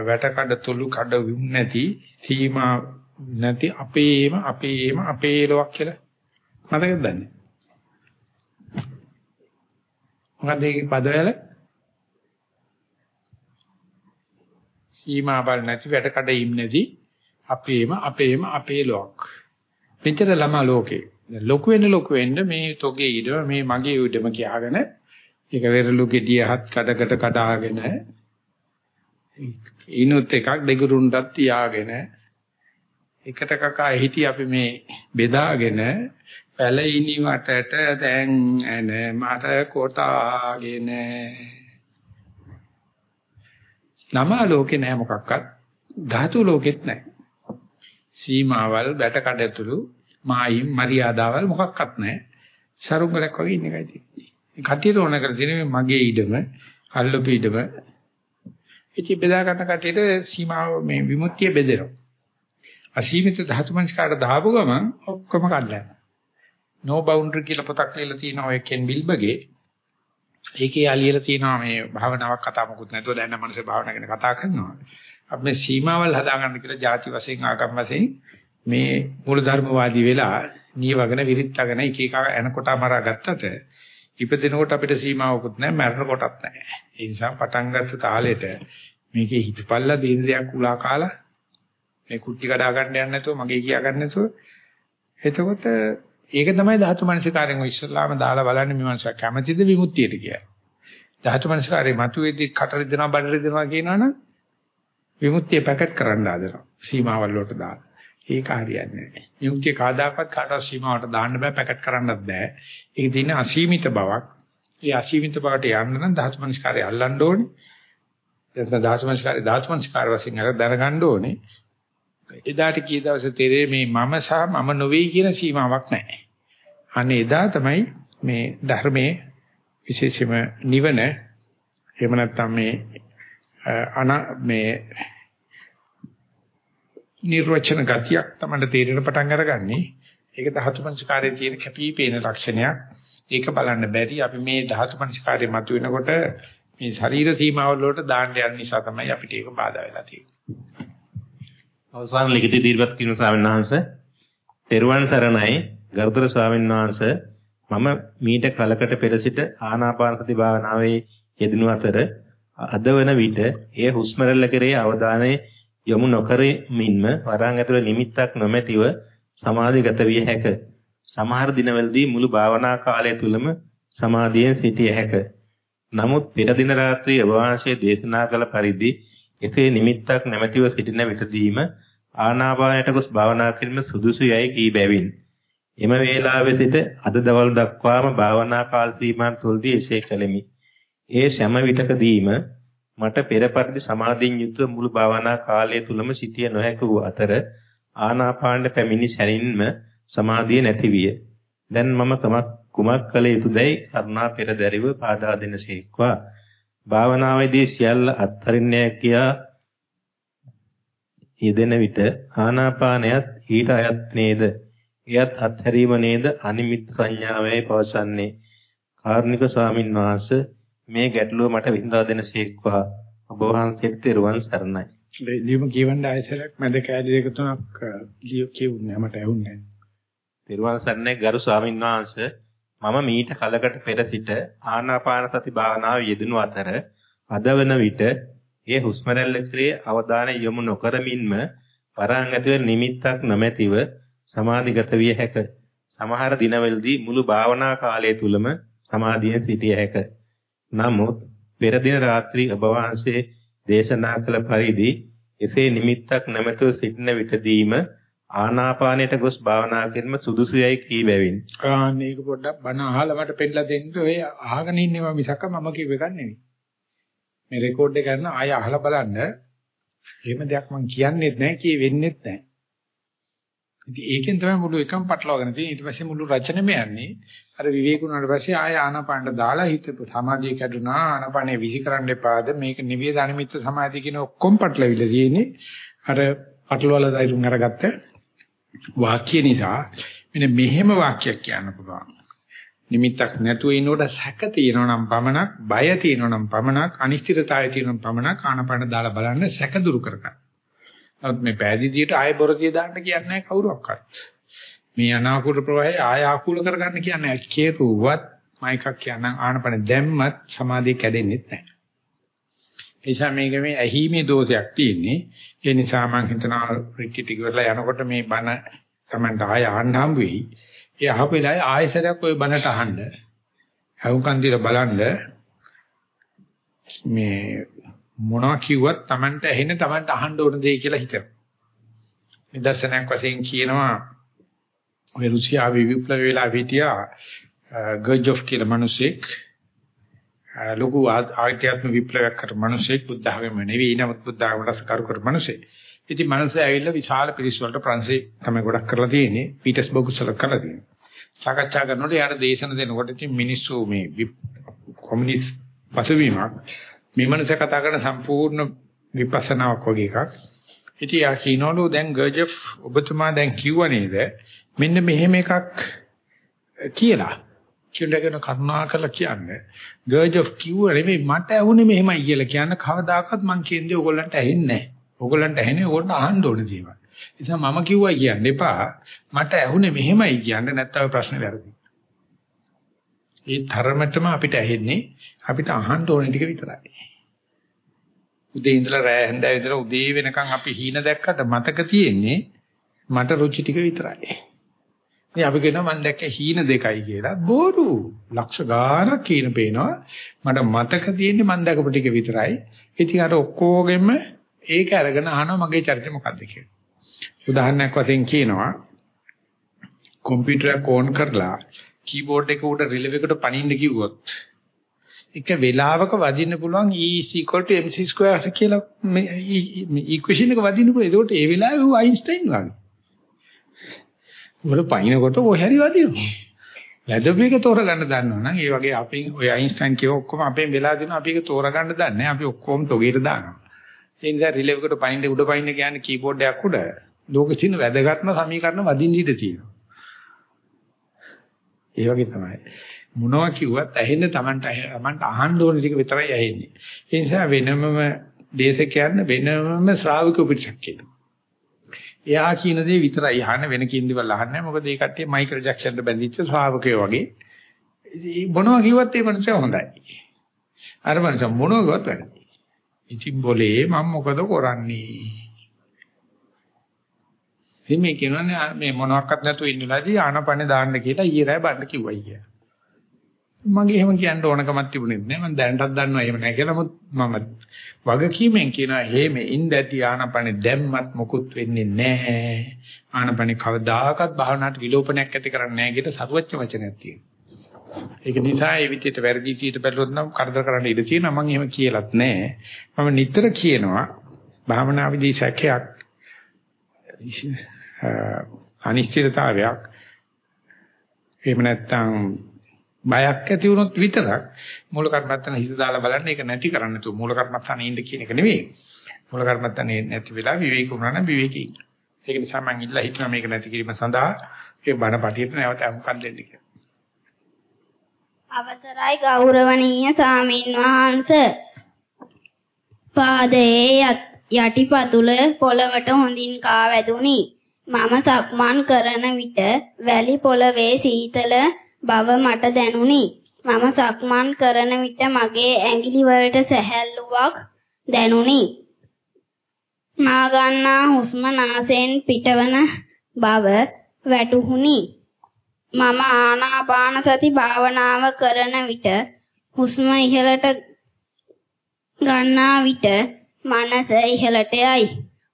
වැට කඩ තුළු කඩ වුන් නැති සීමා නැති අපේම අපේම අපේ ලොක් කියලා මතකද දන්නේ? මොකද ඒකේ පදවල? සීමාවල් නැති වැඩ කඩයිම් නැති අපේම අපේම අපේ ලොක් මෙච්චර ළමා ලෝකේ. ලොකු වෙන්න ලොකු වෙන්න මේ තොගේ ඊඩම මේ මගේ ඊඩම කියාගෙන ඒක වෙරළු ගෙඩිය හත් කඩකට කඩාගෙන ඉනුත් එකක් දෙගුරුන්ටත් තියාගෙන එකට කකා හිටි අපි මේ බෙදාගෙන පැලිනි වටට දැන් එන මට කොටාගෙන නම ලෝකේ නෑ මොකක්වත් ධාතු ලෝකෙත් නෑ සීමාවල් බැට කඩතුළු මායිම් මරියාදාවල් මොකක්වත් නැහැ. සරුංගලක් වගේ ඉන්න එකයි තියෙන්නේ. කටියට ඕන කර තියෙන්නේ මගේ ඊඩම, අල්ලපු ඊඩම. ඉති බෙදා ගන්න කටියට සීමාව මේ විමුක්තිය බෙදෙනවා. අසීමිත ධාතු මනස්කාරට දාපු ගමන් ඔක්කොම කඩලා no boundary කියලා පොතක් ලියලා තියෙනවා ඔය කෙන් බිල්බගේ. ඒකේ ආලියලා තියෙනවා මේ භාවනාවක් කතා මොකුත් නැතුව දැන් නම් මනසේ භාවනා ගැන කතා කරනවා. අපි මේ සීමාවල් හදාගන්න කියලා ಜಾති වශයෙන් ආගම් වශයෙන් මේ මූලධර්මවාදී වෙලා නියවගෙන විරිත්තගෙන එක එක එනකොට මරා ගත්තට ඉපදෙනකොට අපිට සීමාවකුත් නැහැ මරණ කොටත් නැහැ. ඒ නිසා පටන් ගත්ත තාලෙට මේකේ හිතපල්ලා දින දෙයක් උලා කාලා මේ කුට්ටි කඩා ගන්න යන්නේ නැතුව මගේ කියා ගන්න නැතුව එතකොට ඒක තමයි ධාතු මනසිකාරයෙන් ඉස්සල්ලාම දාලා බලන්නේ මේ මනස කැමැතිද විමුක්තියට කියලා. ධාතු මනසිකාරේ මතුවේදී කට රිදෙනවා බඩ රිදෙනවා කියනවනම් විමුක්තිය පැකට් කරන්න හදනවා. සීමාවල් වලට දාලා. ඒක හරියන්නේ නැහැ. යුක්තිය කාදාකවත් කාටවත් සීමාවට දාන්න බෑ පැකට් කරන්නත් බෑ. ඒක තියෙන අසීමිත බවක්. ඒ අසීමිත බවට යන්න නම් ධාතු මනස්කාරය අල්ලන්න ඕනේ. එතන ධාතු මනස්කාරය ධාතු මනස්කාර වශයෙන් අර දැනගන්න ඕනේ. එදාට කී දවසේ තේරෙන්නේ මේ මම සහ මම නොවේ කියන සීමාවක් නැහැ. අනේ එදා තමයි මේ ධර්මයේ විශේෂම නිවන එහෙම නැත්නම් මේ අන මේ නිර්වචන ගතියක් තමයි තේරෙන පටන් අරගන්නේ. ඒක ධාතු පංචකාරයේ තියෙන කැපිපේන ලක්ෂණයක්. ඒක බලන්න බැරි අපි මේ ධාතු පංචකාරයේ මතුවෙනකොට මේ ශරීර සීමාවල වලට දාන්න යන නිසා තමයි අපිට ඒක බාධා වෙලා තියෙන්නේ. අවසාන ලිඛිත දීර්ඝත් කිනු ස්වාමීන් වහන්සේ තෙරුවන් සරණයි ගරුතර ස්වාමීන් වහන්සේ මම මීට කලකට පෙර සිට ආනාපාන සති භාවනාවේ යෙදුණු අතර අද වන විට එය හුස්ම රැල්ල කෙරේ අවධානය යොමු නොකරමින්ම වරන් ඇතුළේ නිමිත්තක් නොමැතිව සමාධිගත විය හැක. සමහර දිනවලදී මුළු භාවනා කාලය තුලම සමාධියෙන් සිටිය හැක. නමුත් පෙර දින රාත්‍රියේ අවවාංශයේ දේශනා කළ පරිදි එසේ නිමිත්තක් නැමැතිව සිටින විටදීම ආනාපානයට ගොස් භාවනා කිරීම සුදුසු යයි කී බැවින් එම වේලාවේ සිට අද දවල් දක්වාම භාවනා කාල සීමාන් තුලදී එසේ කළෙමි. ඒ සෑම විටකදීම මට පෙර පරිදි සමාධියෙන් යුතුව මුළු භාවනා කාලය තුලම සිටිය නොහැක වූ අතර ආනාපාන පැමිණි සැනින්ම සමාධිය නැති විය. දැන් මම කමක් කුමක් කළ යුතුදයි කරුණා පෙරදරිව පාදා දෙනසේක්වා. භාවනාවේදී සියල්ල අත්හරින්නේ කියා යෙදෙන විට ආනාපානයත් ඊට අයත් නේද? එයත් අත්හැරීම නේද අනිමිත් සංඥාවයි පවසන්නේ. කාරුණික ස්වාමින් වහන්සේ මේ ගැටලුව මට විසඳා දෙනසේක්වා. ඔබ වහන්සේට තෙරුවන් සරණයි. ලියුම කියවන්න ආයසරක් මැද කෑලි දෙක තුනක් ලියු කියුන්නේ මට ඇහුන්නේ තෙරුවන් සරණයි ගරු ස්වාමීන් වහන්සේ මම මීට කලකට පෙර සිට ආනාපාන සති භාවනාව යෙදුණු අතර අද වන විට ඒ හුස්ම රැල්ල කෙරේ අවධානය යොමු නොකරමින්ම වරහන් ඇතුළේ නිමිත්තක් නොමැතිව සමාධිගත විය හැක. සමහර දිනවලදී මුළු භාවනා කාලය තුලම සමාධියෙන් සිටිය හැක. නමුත් පෙර දින රාත්‍රී ඔබ වහන්සේ දේශනා කළ පරිදි එසේ නිමිත්තක් නැමැතුව සිටින විටදීම ආනාපානයට ගොස් භාවනා කිරීම සුදුසුයයි කී බැවින්. ආ මේක පොඩ්ඩක් බණ අහලා මට පෙන්නලා දෙන්න ඔය අහගෙන ඉන්නවා මිසක් මම කිව්ව එකක් නෙවෙයි. මේ රෙකෝඩ් එක කරන ආය අහලා බලන්න. එහෙම දෙයක් මම කියන්නේත් නැහැ කියේ වෙන්නේත් නැහැ. ඉතින් ඒකෙන් තමයි මුළු එකම පටලවාගෙන තියෙන්නේ. ඊට පස්සේ මුළු රචනෙම යන්නේ අර විවේකුණාට පස්සේ ආය ආනාපානට දාලා හිත සමාධිය කැඩුනා ආනාපානේ විසි කරන්න එපාද මේක නිවේද අනිමිත්ත සමාධිය කියන ඔක්කොම පටලවිලා තියෙන්නේ. අර පටලවල දයිරුම් අරගත්ත වාක්‍ය නිසා මෙන්න මෙහෙම වාක්‍යයක් කියන්න පුළුවන්. නිමිත්තක් නැතුව ඉන්නකොට සැක තියෙනවා නම් පමණක්, බය තියෙනවා නම් පමණක්, අනිශ්චිතතාවය තියෙනවා නම් පමණක් ආනපන දාලා බලන්න සැක දුරු කරගන්න. නමුත් මේ පෑදීදියට ආය බොරදිය දාන්න කියන්නේ නැහැ කවුරක්වත්. මේ අනාකූල ප්‍රවාහය ආය ආකූල කරගන්න කියන්නේ කේරුවත් මයිකක් කියන ආනපන දැම්මත් සමාධිය කැඩෙන්නේ නැහැ. ඒ නිසා මේක මේ ඇහිීමේ දෝෂයක් තියෙන්නේ. ඒ නිසා මම හිතනවා රිට්‍රීට් එක කරලා යනකොට මේ බණ Tamanට ආය අහන්න හම්බ වෙයි. ඒ අහපු වෙලාවේ ආයෙසරයක් ওই බණට අහන්න. හවුකන් දිලා බලන්න මේ මොනවා කිව්වත් Tamanට ඇහෙන Tamanට අහන්න ඕන දෙය කියලා හිතනවා. නිදර්ශනයක් වශයෙන් කියනවා ඔය රුසියාවේ විප්ලව වෙලා හිටියා ගර්ජොෆ් කියලා මිනිසෙක් ලොකු ආධ්‍යාත්මික විප්ලවයක් කර මිනිසෙක් බුද්ධ ධර්මෙම නෙවෙයි නමුත් බුද්ධ ධර්මයට කරු කර මිනිසෙක්. ඉතින් මිනිස්සු ඇවිල්ලා විශාල පිරිස් වලට ප්‍රංශේ තමයි ගොඩක් කරලා තියෙන්නේ පීටර්ස්බර්ග් උසල කරලා තියෙන්නේ. සාකච්ඡා කරනකොට යාට දේශන දෙනකොට ඉතින් මිනිස්සු මේ කොමියුනිස්ට් පසුබිමක් මේ මනස කතා කරන සම්පූර්ණ විපස්සනාවක් වගේ එකක්. ඉතින් යා කියනවලු දැන් ගර්ජෆ් ඔබතුමා දැන් කිව්ව නේද මෙන්න මෙහෙම එකක් කියලා. කියලාගෙන කරුණාකරලා කියන්නේ ගර්ජෆ් කිව්ව නෙමෙයි මට ඇහුනේ මෙහෙමයි කියලා කියන්න කවදාකවත් මං කියන්නේ ඕගොල්ලන්ට ඇහෙන්නේ නැහැ. ඕගොල්ලන්ට ඇහෙන්නේ ඕගොල්ලන්ට අහන්න ඕන දේවල්. ඒ නිසා මම කිව්වා කියන්න එපා. මට ඇහුනේ මෙහෙමයි කියන්න නැත්නම් ප්‍රශ්නේ වැරදි. ඒ තරමටම අපිට ඇහෙන්නේ අපිට අහන්න ඕන ටික විතරයි. උදේ ඉඳලා රෑ හැන්දෑව ඉඳලා උදේ වෙනකන් අපි හීන දැක්කට මතක තියෙන්නේ මට රුචි ටික විතරයි. ඉතින් අපි කියනවා මම දැක්කේ හීන දෙකයි කියලා. බොරු. ලක්ෂ ගාණක් හීන පේනවා. මට මතක තියෙන්නේ මම දැකපු ටික විතරයි. ඉතින් අර ඔක්කොගෙම ඒක අරගෙන අහනවා මගේ චරිතය මොකද්ද කියලා. උදාහරණයක් වශයෙන් කියනවා කම්පියුටරයක් ඕන් කරලා කීබෝඩ් එක උඩ රිලෙව් එකට පනින්න කිව්වොත් එක වෙලාවක වදින්න පුළුවන් E mc2 කියලා මේ e, ඉක්වේෂන් එක වදින්න පුළුවන්. ඒකට ඒ වෙලාවේ ඌ අයින්ස්ටයින් වගේ. උඩ පනිනකොට ඔය හැරි වදිනවා. ලැබෙක තෝරගන්න දන්නවනම් ඒ වගේ අපි ඔය අයින්ස්ටයින් කියව ඔක්කොම අපෙන් වෙලා දෙනවා අපි ඒක තෝරගන්න දන්නේ අපි ඔක්කොම තොගේට දානවා. ඒ නිසා රිලෙව් එකට පයින්ද උඩ පයින්ද කියන්නේ කීබෝඩ් එකක් උඩ ලෝකෙ තියෙන වැදගත්ම සමීකරණ වදින්න ඉඩ තියෙනවා. ඒ වගේ තමයි. මොනවා කිව්වත් ඇහෙන්න Tamanට Tamanට අහන්න ඕන ටික විතරයි ඇහෙන්නේ. ඒ නිසා වෙනමම දේශකයන් වෙනමම ශ්‍රාවක උපරිසක් කියනවා. එයා කියන දේ විතරයි අහන්න වෙන කින් දේවල් අහන්නේ නැහැ. මොකද ඒ කට්ටිය මයිකල් ජැක්සන්ට බැඳිච්ච ශ්‍රාවකයෝ වගේ. මොනවා කිව්වත් ඒ මනුස්සයා හොඳයි. අර මනුස්සයා මොනවා කිව්වත් වැරදි. ඉතින් બોලේ මම මොකද කරන්නේ? ඉතින් මේ කියනවානේ මේ මොනවාක්වත් නැතුව ඉන්නලාදී ආනපනේ දාන්න කියලා ඊයේ රෑ බණ්ඩ කිව්වයි කියලා. මගේ එහෙම කියන්න ඕනකමක් තිබුණෙත් නෑ මම දැනටත් දන්නවා එහෙම නෑ කියලා මම වගකීමෙන් කියනවා හේමෙ ඉඳදී ආනපනේ දැම්මත් මොකුත් වෙන්නේ නෑ ආනපනේ කවදාකවත් භාවනාවට විලෝපනයක් ඇති කරන්නේ නෑ කියලා සරුවච්ච වචනයක් තියෙනවා ඒක නිසා ඒ විදිහට වැරදි චීට බැලුවොත් නම් කරදර කරන්න ඉඩ තියෙනවා. මම එහෙම කියලත් නෑ. මම නිතර කියනවා භාවනා විදී සැකයක් අනිශ්චිතතාවයක් එහෙම නැත්නම් බයක් ඇති වුණොත් විතරක් මූල කර්මත්තන හිත දාලා බලන්න. ඒක නැති කරන්න තු මූල කර්මත්තන ඉන්න කියන එක නෙවෙයි. මූල කර්මත්තන නැති වෙලා විවේක වුණා නම් විවේකී. ඒක නිසා මම ඉල්ලා හිටනවා මේක නැති කිරීම සඳහා. ඒ බණ පටියට නැවත අමුකම් දෙන්න කියලා. අවසරයි ගෞරවනීය සාමීන් වහන්ස පාදයේ යටිපතුල පොළවට හොඳින් කා වැදුනි මම සක්මන් කරන විට වැලි පොළවේ සීතල බව මට දැනුනි. මම සක්මන් කරන විට මගේ ඇඟිලි වලට සැහැල්ලුවක් දැනුනි. මා ගන්නා හුස්ම නාසයෙන් පිටවන බව වැටහුණි. මම ආනාපාන සති භාවනාව කරන විට හුස්ම ඉහළට ගන්නා විට මනස ඉහළට යයි.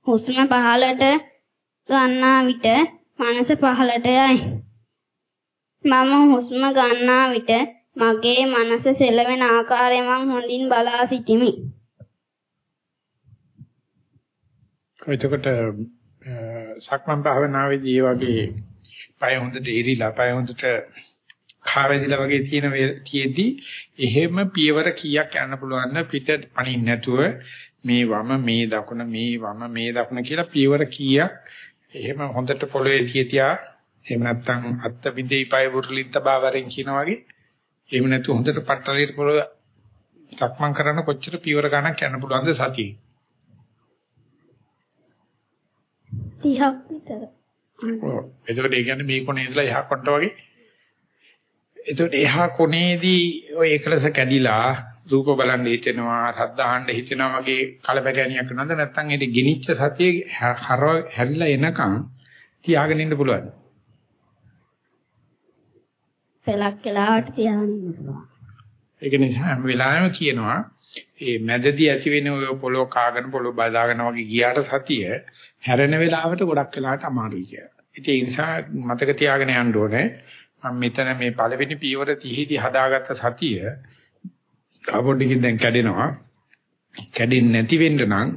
හුස්ම පහළට ගන්නා විට මනස පහළට යයි. මම හුස්ම ගන්නා විට මගේ මනස සෙලවෙන ආකාරය මං හොඳින් බලා සිටිමි. එතකොට සක්මන් භාවනාවේදී මේ වගේ පය හොඳට ඉරිලා පය හොඳට කාවැදිලා වගේ තියෙන තියෙද්දි එහෙම පියවර කීයක් යන්න පුළුවන්ද? පිට පණින්න නැතුව මේ වම මේ දකුණ මේ වම මේ දකුණ කියලා පියවර කීයක් එහෙම හොඳට පොළවේ තියතියා එහෙම නැත්නම් අත්ත බිඳේ පය වුරුලින්ත බාවරෙන් කියන වගේ එහෙම නැතු හොඳට පට්ටලියට පොළ සක්මන් කරන කොච්චර පියවර ගණක් යන්න පුළුවන්ද සතියේ? 30ක් විතර. ඔව්. එතකොට ඒ කියන්නේ මේ කොනේ ඉඳලා එහා කොට්ට වගේ. එතකොට එහා කොනේදී ඔය එකලස කැඩිලා රූප බලන්න හිතෙනවා ශබ්ද අහන්න හිතෙනවා වගේ කලබගැනියක් නැද්ද නැත්නම් ඒක ගිනිච්ච සතියේ හැරිලා එනකන් තියාගෙන ඉන්න පුළුවන්ද? පෙලක් වෙලාවට තියාගෙන ඉන්න පුළුවන්. ඒක නිසා හැම වෙලාවෙම කියනවා මේ මැදදී ඇති වෙන ඔය පොළොව කාගෙන පොළොව බදාගෙන වගේ ගියාට සතිය හැරෙන වෙලාවට ගොඩක් වෙලාවට අමාරුයි කියලා. ඉතින් ඒ නිසා මතක තියාගෙන යන්න ඕනේ. මම මෙතන මේ පළවෙනි පියවර 30දී හදාගත්ත සතිය කාබොඩිකින් දැන් කැඩෙනවා. කැඩෙන්නේ නැති වෙන්න නම්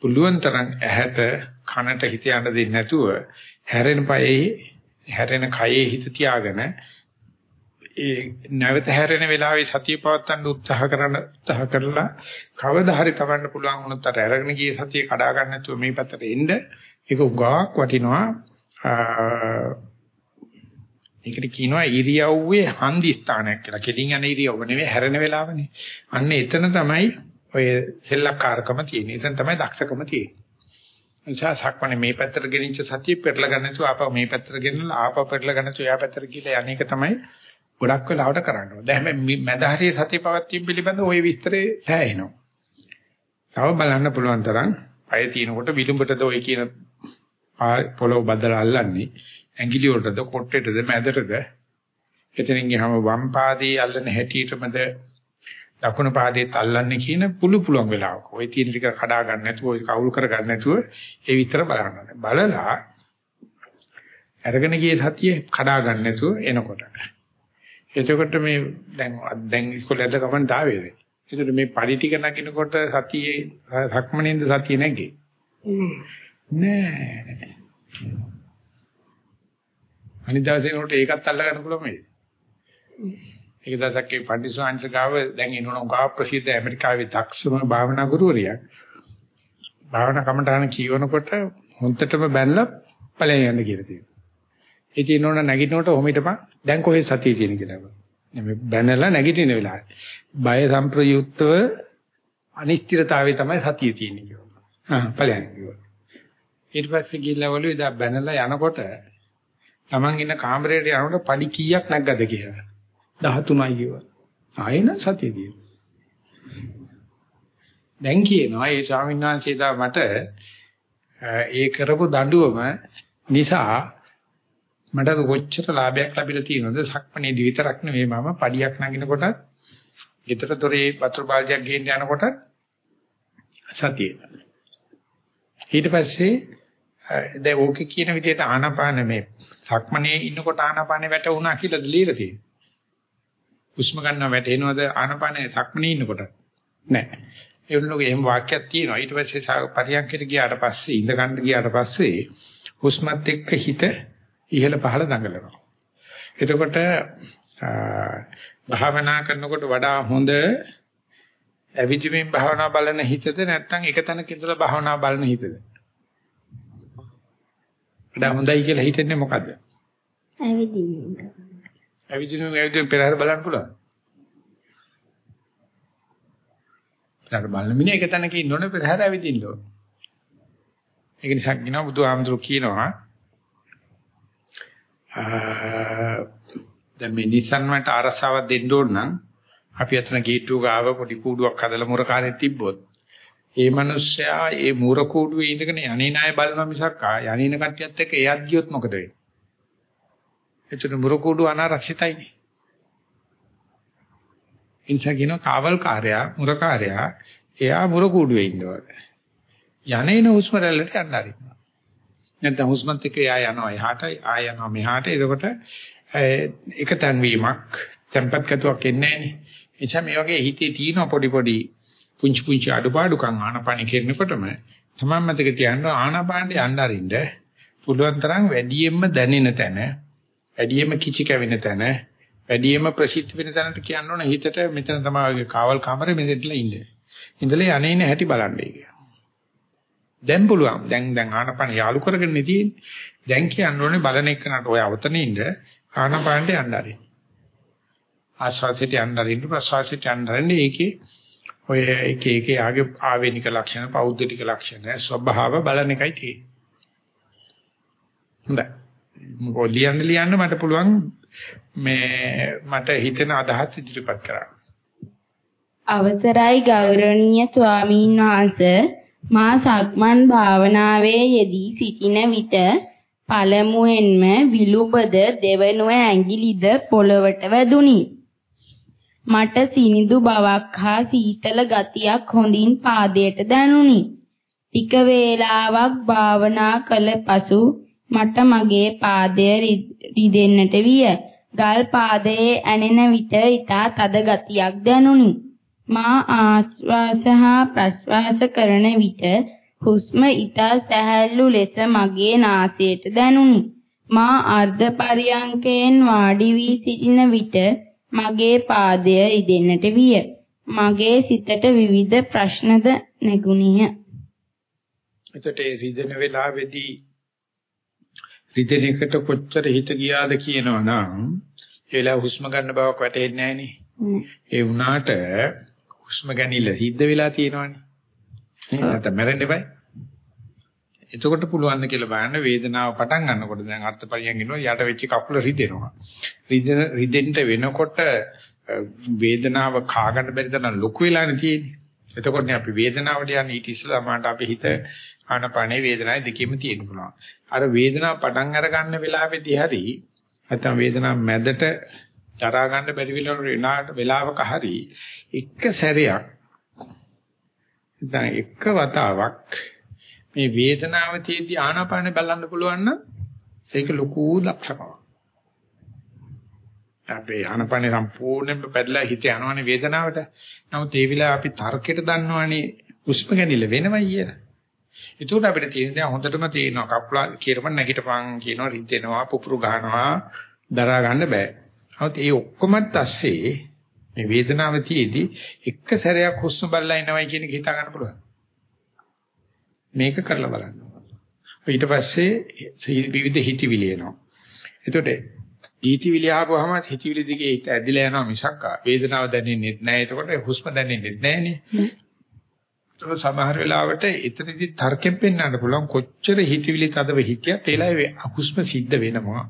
පුළුවන් තරම් ඇහැට කනට හිත යන්න දෙන්නේ නැතුව හැරෙන පයේ හැරෙන කයේ හිත තියාගෙන ඒ නැවත හැරෙන වෙලාවේ සතිය පවත්වන්න උත්සාහ කරන උත්සාහ කරලා කවදා හරි තවන්න පුළුවන් වුණොත් අර අරගෙන ගියේ සතිය කඩා ගන්න නැතුව මේ පැත්තට එන්න. ඒක උගාවක් වටිනවා. ඒකට කියනවා ඉරියව්වේ හන්දි ස්ථානයක් කියලා. කෙලින් යන ඉරියව්ව නෙවෙයි හැරෙන වෙලාවනේ. අන්න එතන තමයි ඔය සෙල්ලක්කාරකම තියෙන්නේ. එතන තමයි දක්ෂකම තියෙන්නේ. නිසා සක්මනේ මේ පැත්තට ගෙනිච්ච සතිය පෙරලා ගන්න නැතුව ආපහු මේ පැත්තට ගෙනලා ආපහු පෙරලා ගන්න නැතුව එයා පැත්තට ගිහලා අනේක තමයි ගොඩක් වෙලාවට කරන්න ඕනේ. දැන් හැබැයි මැද හරිය සතිය පවත්වීම පිළිබඳ ওই විස්තරේ සෑහෙනවා. තව බලන්න පුළුවන් තරම් පය තිනකොට විලුඹටද ওই කියන පොළොව බදලා අල්ලන්නේ ඇඟිලි වලටද කොට්ටේටද මැදටද එතනින් ගියාම වම් පාදයේ අල්ලන හැටියටමද දකුණු පාදයේ අල්ලන්නේ කියන පුළු පුළුවන් වෙලාවක. ওই තියෙන ටික කඩා ගන්න නැතුව ওই කවුල් කර ගන්න නැතුව ඒ විතර බලන්න. බලලා අරගෙන ගියේ සතිය කඩා ගන්න නැතුව එනකොට එතකොට මේ දැන් දැන් ඉස්කෝලේ යද්ද ගමන් දාවේද? ඒකට මේ පරි ටික නගිනකොට සතියේ සක්මණේන්ද සතිය නැගේ. නෑ. අනිත් දවසේ නෝට ඒකත් අල්ල ගන්න පුළුවන් මේ. ඒක දසක්කේ පඬිස්සාංශ ගාව දැන් එනවනම් ගා ප්‍රසිද්ධ ඇමරිකාවේ දක්ෂම භාවනා ගුරුවරියක්. භාවනා කමටහන කියවනකොට හොන්තටම බැලලා ඵලයන් යන්න කියලා තියෙනවා. ඒ කියනෝන නැගිටිනකොට ඔහොම හිටපන් දැන් කොහෙද සතිය තියෙන කියලා. මේ බැනලා නැගිටින වෙලාවේ. බය සම්ප්‍රයුක්තව අනිශ්චිතතාවයේ තමයි සතිය තියෙන්නේ කියලා. ආ ඵලයන් කිව්වා. ඊට පස්සේ ගිහිල්ලා වලු ඉදා බැනලා යනකොට Taman ඉන්න කාමරේට යනකොට පඩි කීයක් නැග්ගද කියලා. 13යි කිව්වා. ආයෙන සතිය තියෙනවා. දැන් කියනවා ඒ ස්වාමීන් වහන්සේ දා මට ඒ කරපු දඬුවම නිසා මට කොච්චර ලාභයක් ලැබිලා තියෙනවද සක්මණේදී විතරක් නෙවෙයි මම පඩියක් නගිනකොට ගෙදර දොරේ වතුර බාල්දියක් ගේන්න යනකොට සතියේ ඊට පස්සේ දැන් ඕකේ කියන විදිහට ආනාපාන මේ සක්මණේ ඉන්නකොට ආනාපානේ වැටුණා කියලාද ලියලා තියෙන්නේ හුස්ම ගන්නව වැටෙනවද ආනාපානේ සක්මණේ ඉන්නකොට නෑ ඒ වුණොත් එහෙම වාක්‍යයක් තියෙනවා. ඊට පස්සේ පරියන්කයට ගියාට පස්සේ ඉඳ ගන්න ගියාට පස්සේ හුස්මත් එක්ක හිත ඉහළ පහළ දඟලනවා. එතකොට භාවනා කරනකොට වඩා හොඳ ඇවිදිමින් භාවනා බලන හිතද නැත්නම් එක තැනක ඉඳලා භාවනා බලන හිතද? වඩා හොඳයි කියලා හිතන්නේ මොකද්ද? ඇවිදින්න. ඇවිදින්න ඇවිදින්න පෙරහැර බලන්න පුළුවන්. ඊට බලන මිනිහ එක තැනක ඉන්න ඕනේ පෙරහැර ඇවිදින්න ඕනේ. ඒක නිසා කියනවා බුදුහාමුදුරු කියනවා දැන් මේ Nissan වලට අරසාවක් දෙන්න ඕන නම් අපි අතන ගේට්ටුව ගාව පොඩි කූඩුවක් හදලා මුරකාරයෙන් තිබ්බොත් ඒ මිනිස්සයා ඒ මුර කූඩුවේ ඉඳගෙන යන්නේ නැහැ බලනවා මිසක් යන්නේන කට්ටියත් එක්ක එයත් ගියොත් මොකද වෙන්නේ? එතන මුර කූඩුව අනාරක්ෂිතයිනේ. ඉන්සා කියන කාවල්කාරයා මුරකාරයා එයා මුර කූඩුවේ ඉන්නවා. යන්නේන හුස්ම රැල්ලට යන්න ආරිනවා. නැත්නම් හුස්මත් එක්ක එයා යනවා එහාට ආය යනවා මෙහාට. එතකොට එක තන්වීමක් tempat කතුවක් එන්නේ නැහැ. එනිසා මේ වගේ හිතේ තියෙන පොඩි පොඩි පුංචි පුංචි අඩුපාඩුකම් ආනපාන කරනකොටම තමන් මතක තියාගන්න ආනපානට යන්න අරින්න පුළුවන් තරම් වැඩියෙන්ම දැනෙන තැන වැඩියෙන්ම කිචි කැවෙන තැන වැඩියෙන්ම ප්‍රසිද්ධ වෙන තැනට කියන්න ඕන හිතට මෙතන තමයි වගේ කාවල් කාමරේ මෙතෙන්ලා ඉන්නේ. ඉඳලා යන්නේ නැහැ හැටි බලන්නේ කියලා. දැන් පුළුවන්. දැන් දැන් ආනපන යාලු කරගෙන තියෙන්නේ. දැන් කියන්න ඕනේ බලන එකනට ඔය අවතනේ ඉන්න ආනපනට යන්න ආරින්. ආස්වාසිත යන්න ආරින් ප්‍රසවාසිත යන්න ආරින් ඒකේ ඔය එක එක ආගේ ආවේනික ලක්ෂණ, පෞද්ගලික ලක්ෂණ, ස්වභාව බලන එකයි තියෙන්නේ. හොඳයි. මොකද ලියන්න ලියන්න මට පුළුවන් මේ මට හිතෙන අදහස් ඉදිරිපත් කරන්න. අවසරයි ගෞරවනීය ස්වාමීන් වහන්සේ මා සක්මන් භාවනාවේ යෙදී සිටින විට පළමුවෙන්ම විලුඹද දෙවනුව ඇඟිලිද පොළවට වැදුනි. මට සිනිඳු බවක් හා සීතල ගතියක් හොඳින් පාදයට දැනුනි. ටික වේලාවක් භාවනා කළ පසු මට මගේ පාදය රිදෙන්නට විය. ගල් පාදයේ ඇනෙන විට ඊතා තද ගතියක් දැනුනි. මා ආශ්වාස හා ප්‍රශ්වාස කරන විට හුස්ම ඊතා සැහැල්ලු ලෙස මගේ නාසයට දැනුනි. මා අර්ධ පරියංකයෙන් වාඩි වී සිටින විට මගේ පාදය ඉදෙන්නට විය. මගේ සිතට විවිධ ප්‍රශ්නද නැගුණිය. එතකොට ඒ රිදෙන වෙලාවේදී රිදෙන එකට කොච්චර හිත ගියාද කියනවනම් ඒ වෙලාව හුස්ම ගන්න බවක් වැටහෙන්නේ නැහනේ. ඒ වුණාට හුස්ම ගැනීම සිද්ධ වෙලා තියෙනවනේ. නැත්නම් මැරෙන්න එපා. එතකොට පුළුවන් ද කියලා බලන්න වේදනාව පටන් ගන්නකොට දැන් අර්ථපරියන් ඉන්නවා යට වෙච්ච කකුල රිදෙනවා. රිදෙන රිදෙන්න වෙනකොට වේදනාව කාගන්න බැරි තරම් ලොකු වෙලානේ තියෙන්නේ. එතකොටනේ අපි වේදනාවට යන්නේ ඊට ඉස්සෙල්ලා මාට අපි හිත ආනපනේ වේදනාවේ දෙකෙම තියෙන්න පුළුවන්. අර වේදනාව පටන් අර ගන්න වෙලාවේදී හරි නැත්නම් වේදනාව මැදට දරා ගන්න බැරි වෙලාවට වෙලාවක හරි එක සැරයක් දැන් එක වතාවක් මේ වේදනාව තියදී ආනාපානෙ බලන්න පුළුවන් නම් ඒක ලොකු දක්ෂකමක්. අපේ ආනාපානෙ සම්පූර්ණයෙන්ම පැදලා හිත යනවනේ වේදනාවට. නමුත් ඒ විලාව අපි තර්කයට දන්නවනේ උස්ම ගැනීම වෙනවයි කියලා. ඒකට අපිට තියෙන දේ හොඳටම තියෙනවා කප්ලා කියරම නැගිටපන් කියනවා රිදෙනවා පුපුරු ගහනවා දරා ගන්න බෑ. නමුත් ඒ ඔක්කොමත් ඇස්සේ මේ වේදනාව තියේදී එක සැරයක් හුස්ම බලලා ඉනවයි කියන එක හිතා ගන්න පුළුවන්. මේක කරලා බලන්න. ඊට පස්සේ විවිධ හිතවිලි එනවා. එතකොට හිතවිලි ආපුවාම හිතවිලි දිගේ හිත ඇදිලා යනවා මිසක් වේදනාව දැනෙන්නේ නැහැ. එතකොට හුස්ම දැනෙන්නේ නැහනේ. සමහර වෙලාවට එතනදි තර්කයෙන් පෙන්වන්න පුළුවන් කොච්චර හිතවිලි තදව හිටියත් ඒලා හුස්ම සිද්ධ වෙනවා.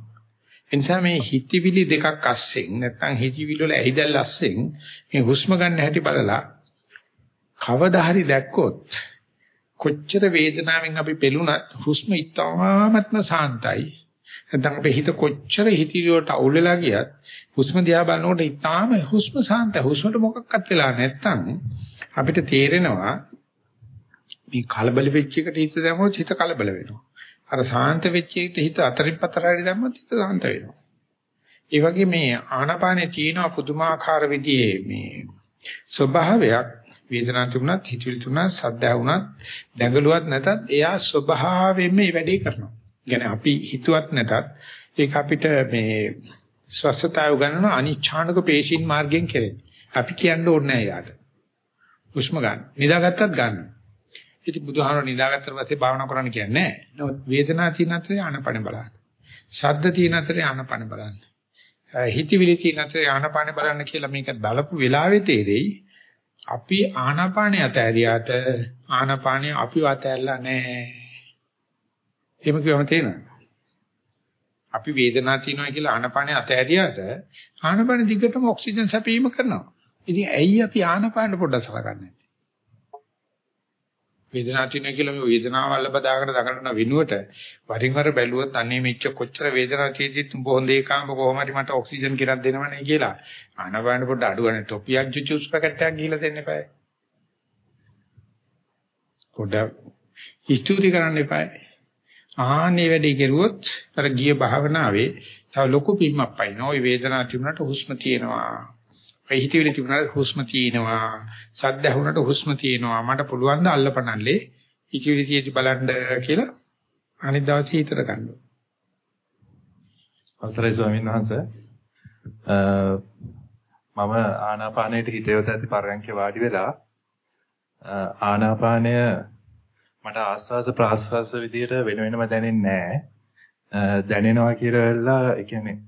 එනිසා මේ හිතවිලි දෙකක් අස්සෙන් නැත්නම් හිතවිලි වල ඇහිදල් අස්සෙන් මේ හුස්ම ගන්න හැටි බලලා කවදා හරි දැක්කොත් කොච්චර වේදනාවෙන් අපි පෙළුණත් හුස්ම ඉතාමත්ම සාන්තයි. නැත්නම් අපේ හිත කොච්චර හිතවිලි වලට අවුල් වෙලා ගියත් හුස්ම දිහා බලනකොට ඉතාම හුස්ම සාන්තයි. හුස්මට මොකක්වත් වෙලා නැත්නම් අපිට තේරෙනවා මේ කලබල වෙච්ච එකට හිත දැම්මොත් හිත කලබල වෙනවා. අර සාන්ත වෙච්ච එකට හිත අතරින් පතරට දැම්මොත් හිත සාන්ත වෙනවා. ඒ වගේ මේ ආනාපානේ තියෙන පුදුමාකාර විදිහේ මේ ස්වභාවයක් වේදනාවක් තිබුණත් හිතවිලි තිබුණත් සද්දා වුණත් දැඟලුවත් නැතත් එයා ස්වභාවයෙන්ම මේ වැඩේ කරනවා. يعني අපි හිතුවත් නැතත් ඒක අපිට මේ ස්වස්ථතාව ගන්නන අනිච්ඡානක පේශීන් මාර්ගයෙන් කෙරෙන්නේ. අපි කියන්න ඕනේ නැහැ යාට. හුස්ම ගන්න. නිදාගත්තත් ගන්න. ඉතින් බුදුහාමර නිදාගත්තට පස්සේ භාවනා කරන්න කියන්නේ නැහැ. නමුත් වේදනාව තියෙන අතරේ ආනපන බලන්න. ශබ්ද තියෙන අතරේ ආනපන බලන්න. හිතවිලි තියෙන අතරේ ආනපන බලන්න කියලා මේක බලපු වෙලාවේ තේරෙයි අපි ආනාපානිය අතහැරියාට ආනාපානිය අපිව අතහැරලා නැහැ. එහෙම කියවම තේරෙනවද? අපි වේදනාවක් තියෙනවා කියලා ආනාපානිය අතහැරියාට ආනාපාන දිගටම ඔක්සිජන් සැපීම කරනවා. ඉතින් ඇයි අපි ආනාපාන පොඩ්ඩක් සලකන්නේ? වේදනාවක් තියෙනවා කියලා මේ වේදනාව අල්ල බදාගෙන දඟලන වෙනුවට වරින් වර බැලුවොත් අනේ මෙච්ච කොච්චර වේදනාවක් තියෙද්දිත් උඹ හොඳේ කාම කොහොම හරි මට ඔක්සිජන් කිරක් දෙනවනේ කියලා. ආනපාන පොඩ්ඩ අඩු ගන්න ටොපියක් ජුජුස් පැකට් එකක් ගිහලා දෙන්න එපා පොඩ්ඩක් ස්තුති කරන්න එපා ආන්නේ වැඩේ කෙරුවොත් අර ගිය භාවනාවේ තව ලොකු පිම්මක් පයින් ওই වේදනාව තිබුණාට හුස්ම තියෙනවා. ඒ හිතවිලි තිබුණාට හුස්ම තියෙනවා. සද්ද ඇහුණාට හුස්ම තියෙනවා. මට පුළුවන් ද අල්ලපනල්ලේ හිතවිලි තියෙදි බලන්න කියලා අනිත් දවසේ හිතට ගන්නවා. අවසරයි ස්වාමීන් වහන්සේ. මම ආනාපානයට හිත යොදා ඇති පරයන්ක වාඩි වෙලා ආනාපානය මට ආස්වාස ප්‍රාස්වාස විදියට වෙන වෙනම දැනෙන්නේ නැහැ. දැනෙනවා කියලා වෙලා ඒ කියන්නේ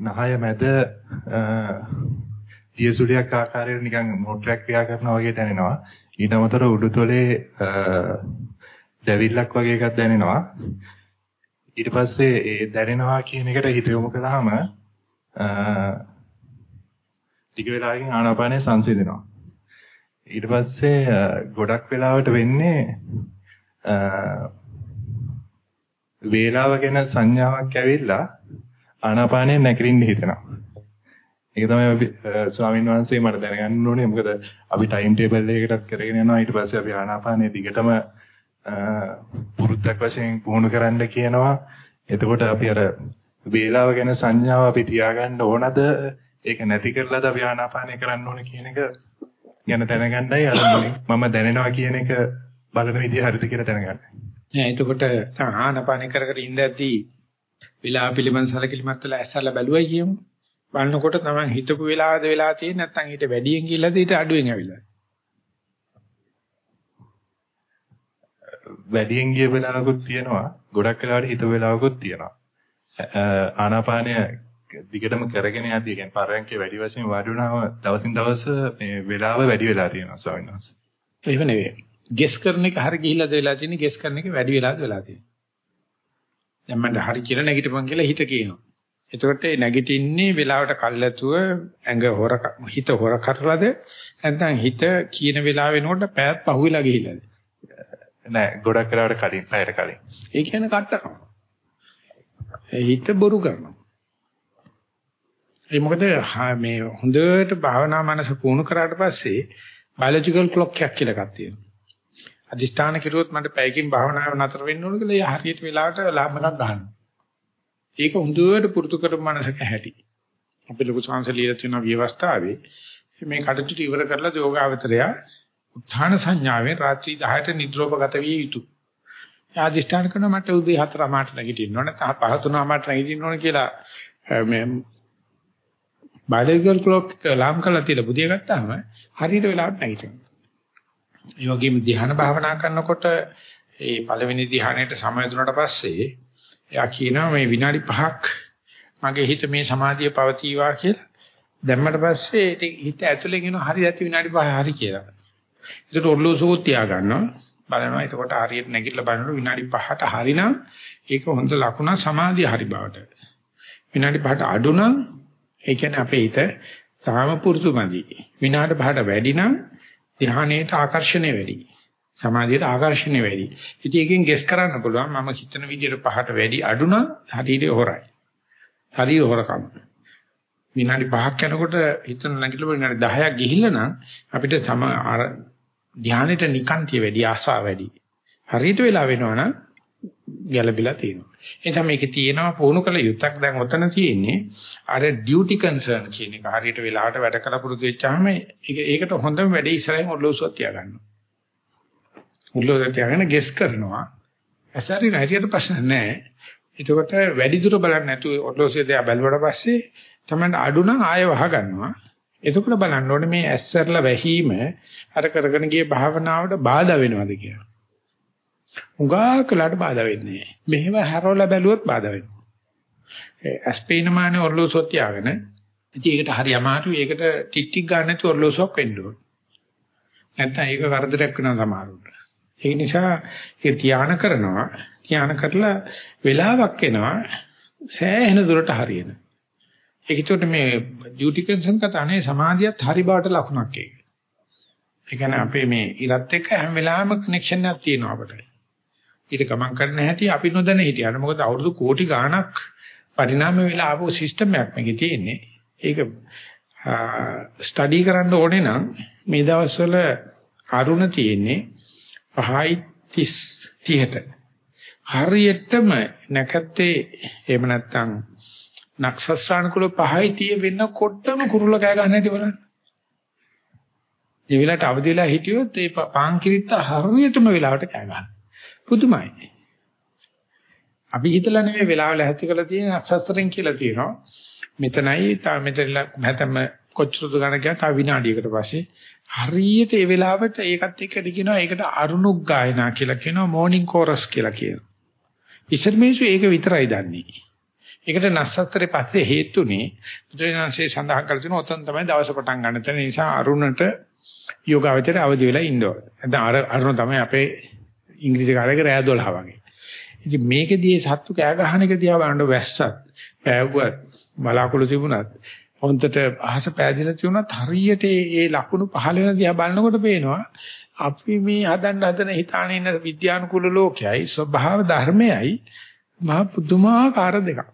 නහය මැද දියසුලියක් ආකාරයට නිකන් මොටරයක් ක්‍රියා කරනවා වගේ දැනෙනවා. ඊට අමතරව උඩුතොලේ දැවිල්ලක් වගේ එකක් දැනෙනවා. ඊට පස්සේ ඒ දැනෙනවා කියන එකට හිත යොමු කළාම ටික වෙලාවකින් ආනාපානය සංසිඳෙනවා. ඊට පස්සේ ගොඩක් වෙලාවට වෙන්නේ වේලාව ගැන සංඥාවක් ඇවිල්ලා ආනාපානය නැගිටින්න හිතෙනවා. ඒක තමයි අපි ස්වාමීන් වහන්සේ මට දැනගන්න ඕනේ මොකද අපි ටයිම් ටේබල් එකකටත් කරගෙන යනවා ඊට පස්සේ අපි ආනාපානයේ දිගටම පුරුද්දක් වශයෙන් පුහුණු කරන්න කියනවා එතකොට අපි අර වේලාව ගැන සංඥාව අපි තියාගන්න ඕනද ඒක නැති කරලාද අපි ආනාපානය කරන්න ඕන කියන එක ගැන දැනගන්නයි අර මම දැනෙනවා කියන එක බලන විදිහ හරිද කියලා දැනගන්න. නෑ එතකොට ආනාපානය කර කර ඉඳද්දී විලා පිළිබඳ සැලකිලිමත් වෙලා ඇස්සලා බැලුවයි කියමු. බලනකොට තමයි හිතපු වෙලාවද වෙලා තියෙන්නේ නැත්නම් ඊට වැඩියෙන් ගිහලාද ඊට අඩුවෙන් ඇවිල්ලා. වැඩියෙන් ගිය වෙලාවකුත් තියෙනවා. ගොඩක් වෙලාවට හිත වෙලාවකුත් තියෙනවා. ආනාපානය දිගටම කරගෙන යද්දී කියන්නේ පරයන්කේ වැඩි වශයෙන් වාඩි වුණාම දවසින් දවස මේ වෙලාව වැඩි වෙලා තියෙනවා ස්වාමීන් වහන්සේ. එහෙම නෙවෙයි. ගෙස් කරන එක හරිය ගිහිලාද වෙලා තියෙන්නේ ගෙස් කරන එක වැඩි වෙලාද වෙලා තියෙන්නේ. දැන් මම හරි කියලා නැගිටපන් කියලා හිත කියනවා. එතකොට ඒ නැගිටින්නේ වෙලාවට කල්ැතුව ඇඟ හොර හිත හොර කරලාද? නැත්නම් හිත කියන වෙලාව වෙනකොට පැයක් පහුවිලා ගිහිල්ලාද? නෑ ගොඩක් වෙලාවට කලින් පැයට කලින්. ඒ කියන්නේ කට්ටකම. හිත බොරු කරනවා. ඒ මොකද මේ හොඳට භාවනා මනස පුහුණු කරාට පස්සේ බයොලොජිකල් ක්ලොක් එකක් කියලා එකක් තියෙනවා. අදිෂ්ඨාන කිරුවොත් මට පැයකින් භාවනාව නතර වෙන්න ඕන කියලා ඒ හරියට වෙලාවට ලාභයක් ගන්නවා ඒක හොඳට පුරුදු කරපු මනසක හැටි. අපි ලොකු සංසලියලා තියෙන විවස්ථාවේ මේ කටයුතු ඉවර කරලා යෝගාවතරය උත්ථාන සංඥාවෙන් රාත්‍රී 10ට නිද්‍රෝපගත විය යුතුය. ආදිෂ්ඨාන කරන මට උදේ 4 මාට නැගිටින්න ඕන, තහ පහ තුන මාට නැගිටින්න ඕන කියලා මේ බයොලොජිකල් ක්ලොක් එක ලාම් කරලා තියලා බුදිය ගත්තාම හරියට වෙලාවට නැගිටිනවා. ඒ වගේම ධ්‍යාන භාවනා කරනකොට ඒ පළවෙනි ධ්‍යානයට සමය දුන්නට පස්සේ එයා කියනවා මේ විනාඩි 5ක් මගේ හිත මේ සමාධිය පවතිවා කියලා. දැම්මට පස්සේ හිත ඇතුලෙන් එන හරි ඇති විනාඩි 5 හරි කියලා. ඒකට ඔර්ලෝසුවත් තියා ගන්නවා. බලනවා එතකොට හරියට නැගිටලා බලනකොට විනාඩි 5ට හරිනම් ඒක හොඳ ලකුණ සමාධිය හරි බවට. විනාඩි 5ට අඩු නම් ඒ කියන්නේ අපේ හිත තාම පුරුදුමදි. විනාඩි 5ට වැඩි නම් ධ්‍යානයට ආකර්ෂණය වැඩි. සමාධියට ආකර්ෂණය වැඩි. ඉතින් එකෙන් ගෙස් කරන්න පුළුවන් මම හිතන විදිහට පහට වැඩි අඩු නම් හරියට හොරයි. හරිය හොරකම්. විනාඩි 5ක් යනකොට හිතන නැගිටලා විනාඩි 10ක් ගිහිල්ලා නම් අපිට සම අර ධානයට නිකාන්තිය වැඩි ආසාව වැඩි. හරියට වෙලා වෙනවනම් ගැළපිලා තියෙනවා. එනිසා මේකේ තියෙනවා පුහුණු කළ යුත්තක් දැන් ඔතන තියෙන්නේ අර ඩියුටි කන්සර්න් කියන එක. හරියට වෙලාවට වැඩ කළ පුරුදු වෙච්චාම ඒකට හොඳම වැඩේ ඉස්සරහින් ඔරලෝසුවක් තියාගන්නවා. ඔරලෝසුව තියාගෙන ගෙස් කරනවා. ඇසරි නැතිවට ප්‍රශ්න නැහැ. එතකොට වැඩි දුර බලන්නේ නැතුව ඔරලෝසුව දිහා බැලුවට පස්සේ තමයි අඩු නම් ආයෙ වහ ගන්නවා. එතකොට බලන්න ඕනේ මේ ඇස්සරලා වැහිම අර කරගෙන ගිය භාවනාවට බාධා වෙනවද කියලා. උගා කළාට බාධා වෙන්නේ නැහැ. මෙහෙම හැරවලා බැලුවොත් බාධා වෙනවා. ඇස්පේනමානේ ඔර්ලෝසුවක් තියාගෙන ඉතින් ඒකට හරි අමාරුයි. ඒකට ටික් ටික් ගන්න නැතුව ඔර්ලෝසුවක් වෙන්න ඕන. නැත්නම් ඒක කරදරයක් වෙනවා සමහරවිට. ඒ නිසා ඒක ධානය කරනවා. ධානය කරලා වෙලාවක් එනවා සෑහෙන දුරට හරියන. ඒකට මේ ඩියුටි කන්සන් කතානේ සමාධියත් හරි බවට ලකුණක් ඒක. ඒ කියන්නේ අපේ මේ ඉරත් එක්ක හැම වෙලාවෙම කනෙක්ෂන් එකක් තියෙනවා අපිට. ඊට ගමන් කරන්න හැටි අපි නොදැන හිටියාට මොකද අවුරුදු කෝටි ගාණක් පරිණාම වෙලා ආපු සිස්ටම් එකක් මේකේ තියෙන්නේ. ඒක ස්ටඩි කරන්න ඕනේ නම් මේ දවස්වල අරුණ තියෙන්නේ 5යි 30ට. හරියටම නැකත්තේ එහෙම නැත්නම් නක්ෂත්‍රානුකූල 5යි 30 වෙන්නකොටම කුරුල්ල කෑ ගන්න හැටි බලන්න. ඒ වෙලාවට අවදි වෙලා හිටියොත් ඒ පාන් කිරිත්ත හරියටම වෙලාවට කෑ ගන්නවා. පුදුමයි. අපි හිතලා නෙමෙයි වෙලාවල හැති කරලා තියෙන අක්ෂස්තරෙන් කියලා තියෙනවා. මෙතනයි තා මෙතන නැතම කොච්චරද ගන්න ගියා තා විනාඩියකට පස්සේ හරියට ඒ වෙලාවට ඒකත් එක්කද කියනවා ඒකට අරුණුක් ගායනා කියලා කියනවා මෝර්නිං කෝරස් කියලා කියනවා. ඉස්සර මිනිස්සු ඒක විතරයි දන්නේ. ඒකට නස්සත්තරේ පස්සේ හේතුනේ බුදුරජාණන්සේ සඳහන් කළ තියෙන ඔතන තමයි දවස පටන් ගන්න තැන නිසා අරුණට යෝගාවචරය අවදි වෙලා ඉන්න ඕන. දැන් අරුණ තමයි අපේ ඉංග්‍රීසි කාලේක රෑ 12 වගේ. ඉතින් මේකෙදී සත්තු කෑ ගහන එක දිහා බලනකොට වැස්සත්, පෑවුවත්, බලාකුළු තිබුණත්, හොන්දට අහස පෑදිලා තිබුණත් හරියට ඒ ලකුණු පහළ වෙන දිහා බලනකොට පේනවා අපි මේ හදන්න හදන හිතාන ඉන්න විද්‍යානුකූල ලෝකයයි ස්වභාව ධර්මයයි මහ පුදුමාකාර දෙකක්.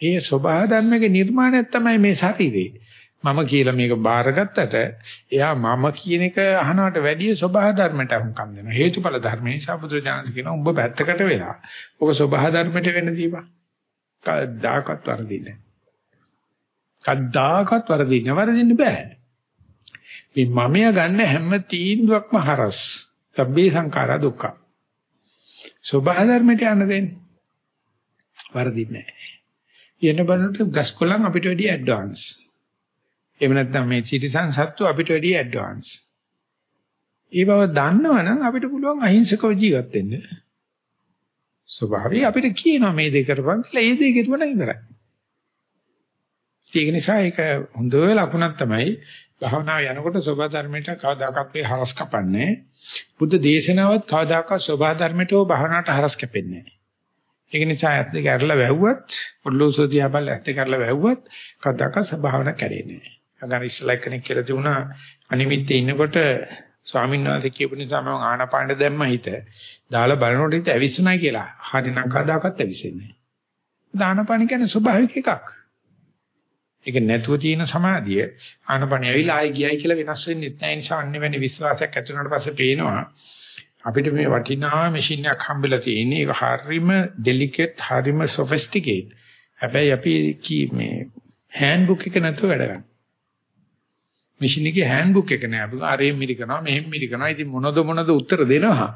ඒ ස්වභාව ධර්මයේ නිර්මාණය තමයි මේ ශරීරේ. මම කියලා මේක බාරගත්තට එයා මම කියන එක අහනවට වැඩිය ස්වභාව ධර්මයට අහුම්කම් දෙනවා. හේතුඵල ධර්ම නිසා බුදුරජාණන් කියනවා උඹ පැත්තකට වෙලා ඔක ස්වභාව ධර්මයට වෙන්න දීපන්. කවදාකවත් වරදින්නේ නැහැ. කවදාකවත් වරදින්න වරදින්න බෑ. මේ මමය ගන්න හැම තීන්දුවක්ම හරස්. සබ්බේ සංඛාරා දුක්ඛ. ස්වභාව ධර්මයට යන්න දෙන්නේ. වරදින්නේ නැහැ. යන බණට ගස්කොලන් අපිට වැඩිය ඇඩ්වාන්ස්. එහෙම නැත්නම් මේ සිටිසන් සත්තු අපිට වැඩිය ඇඩ්වාන්ස්. ඒ බව දන්නවනම් අපිට පුළුවන් අහිංසකව ජීවත් වෙන්න. ස්වභාවය අපිට කියනවා මේ දෙක කරපන් කියලා ඒ දෙක කිව්වනම් ඉවරයි. ඒක නිසා ඒක හොඳ ලකුණක් තමයි භාවනාව යනකොට සෝභා ධර්මයට කවදාකවත් මේ හරස් කපන්නේ. බුද්ධ දේශනාවත් කවදාකවත් සෝභා ධර්මයට හෝ භාවනාවට හරස් කැපෙන්නේ නැහැ. ඒක නිසා ඇත්ත දෙක ඇරලා වැහුවත් පොල්ලෝසෝදී ආපල් ඇත්ත දෙක ඇරලා වැහුවත් කවදාකවත් භාවනාව කැඩෙන්නේ නැහැ. අගන ඉස්සලා කෙනෙක් කියලා තිබුණා අනිමිත්තේ ඉන්නකොට ස්වාමීන් වහන්සේ කියපු නිසා මම ආනාපානෙ දැම්ම හිත. දාලා බලනකොට හිත ඇවිස්සුණයි කියලා. හරිනම් කවදාකවත් ඇවිස්සෙන්නේ නැහැ. ආනාපාන කියන්නේ ස්වභාවික එකක්. ඒක නැතුව තියෙන සමාධිය ආනාපානෙ ඇවිල්ලා ආයෙ ගියයි කියලා වෙනස් වෙන්නේ නැහැ. ඒ නිසා අනිවෙනි විශ්වාසයක් ඇති වුණාට පස්සේ පේනවා අපිට මේ වටිනා මැෂින් එකක් හම්බෙලා තියෙන්නේ. ඒක හරීම ඩෙලිකේට්, හරීම සොෆිස්ටිකේට්. හැබැයි අපි කී මේ හෑන්ඩ් බුක් එක නැතුව වැඩ ගන්න. මැෂින් එකේ හෑන්ඩ්බුක් එක නෑ. අපි අරේ මිරිකනවා මෙහෙම මිරිකනවා. ඉතින් මොනද මොනද උත්තර දෙනවා.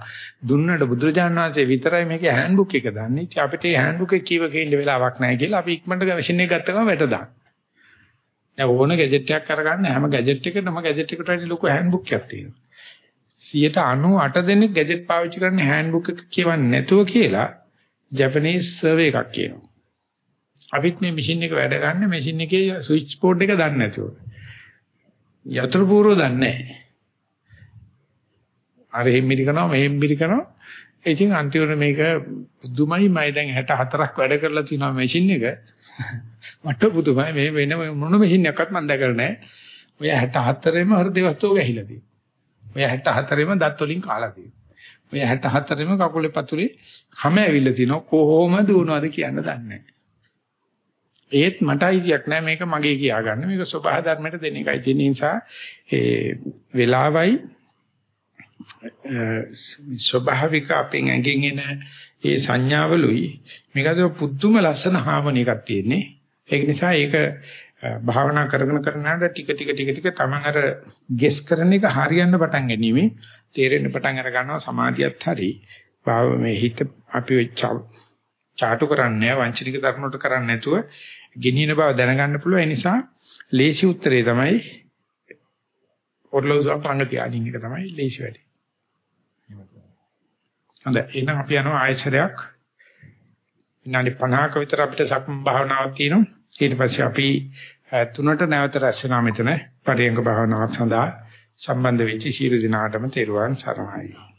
දුන්නට බුදුරජාණන් වහන්සේ විතරයි මේකේ හෑන්ඩ්බුක් එක දන්නේ. ඉතින් අපිට මේ හෑන්ඩ්බුක් එක කීව කේන්න වෙලාවක් නැහැ කියලා අපි ඉක්මනට මැෂින් එක ගත්ත ගමන් වැට දාන. දැන් ඕන ගැජට් එකක් අරගන්න හැම ගැජට් එකකටම ගැජට් එකට වඩා ලොකු හෑන්ඩ්බුක් එකක් තියෙනවා. 98 දෙනෙක් ගැජට් පාවිච්චි කරන්නේ හෑන්ඩ්බුක් එක කියවන්නේ නැතුව කියලා ජපනීස් සර්වේ එකක් කියනවා. අපිත් මේ මැෂින් එක වැඩ ගන්න මැෂින් එකේ ස්විච් බෝඩ් එක දන්නේ නැතුව. යතුරු පූර්ව දන්නේ නැහැ. අර හිම්මිරි කරනවා මෙහෙම් මිරි කරනවා. ඉතින් අන්තිමට මේක පුදුමයි මම දැන් 64ක් වැඩ කරලා තියෙනවා මැෂින් එක. මට පුදුමයි මේ වෙන මොන මැෂින් එකක්වත් මම දැකලා නැහැ. ඔය 64ෙම හෘද වස්තුව ගැහිලා තියෙනවා. ඔය 64ෙම දත් වලින් කාලා තියෙනවා. ඔය 64ෙම කකුලේ පතුලේ හැම ඇවිල්ලා තිනවා කොහොමද වුණාද කියන්න දන්නේ නැහැ. ඒත් මට අයිතියක් නැහැ මේක මගේ කියා ගන්න. මේක සබහා ධර්මයට දෙන එකයි තියෙන නිසා ඒ වෙලාවයි ස්වභාවික අපෙන් ඇඟෙන් එන ඒ සංඥාවලුයි මේකද පුදුම ලස්සන හාමන එකක් තියෙන්නේ. ඒක නිසා ඒක භාවනා කරගෙන කරනකොට ටික ටික ටික ටික තමන් අර ගෙස් කරන එක හරියන්න පටන් ගැනීම තේරෙන්න පටන් අර ගන්නවා සමාධියත් හරි. භාව මේ හිත අපි චාටු කරන්නේ වංචනික ධර්ම වලට කරන්නේ නැතුව ගෙනියන බව දැනගන්න පුළුවන්. ඒ නිසා ලේසි උත්තරේ තමයි ඔර්ලෝසුවක් ළඟ තියාගන්න එක තමයි ලේසි වැඩේ. හොඳයි එහෙනම් අපි යනවා ආයතනයක් විනාඩි 50ක විතර අපිට සක්ම භාවනාවක් තියෙනවා. ඊට පස්සේ අපි තුනට නැවත රැස් වෙනා මෙතන පරියංග භාවනාවක් සඳහා සම්බන්ධ වෙච්ච ශීල දිනාටම තෙරුවන් සරණයි.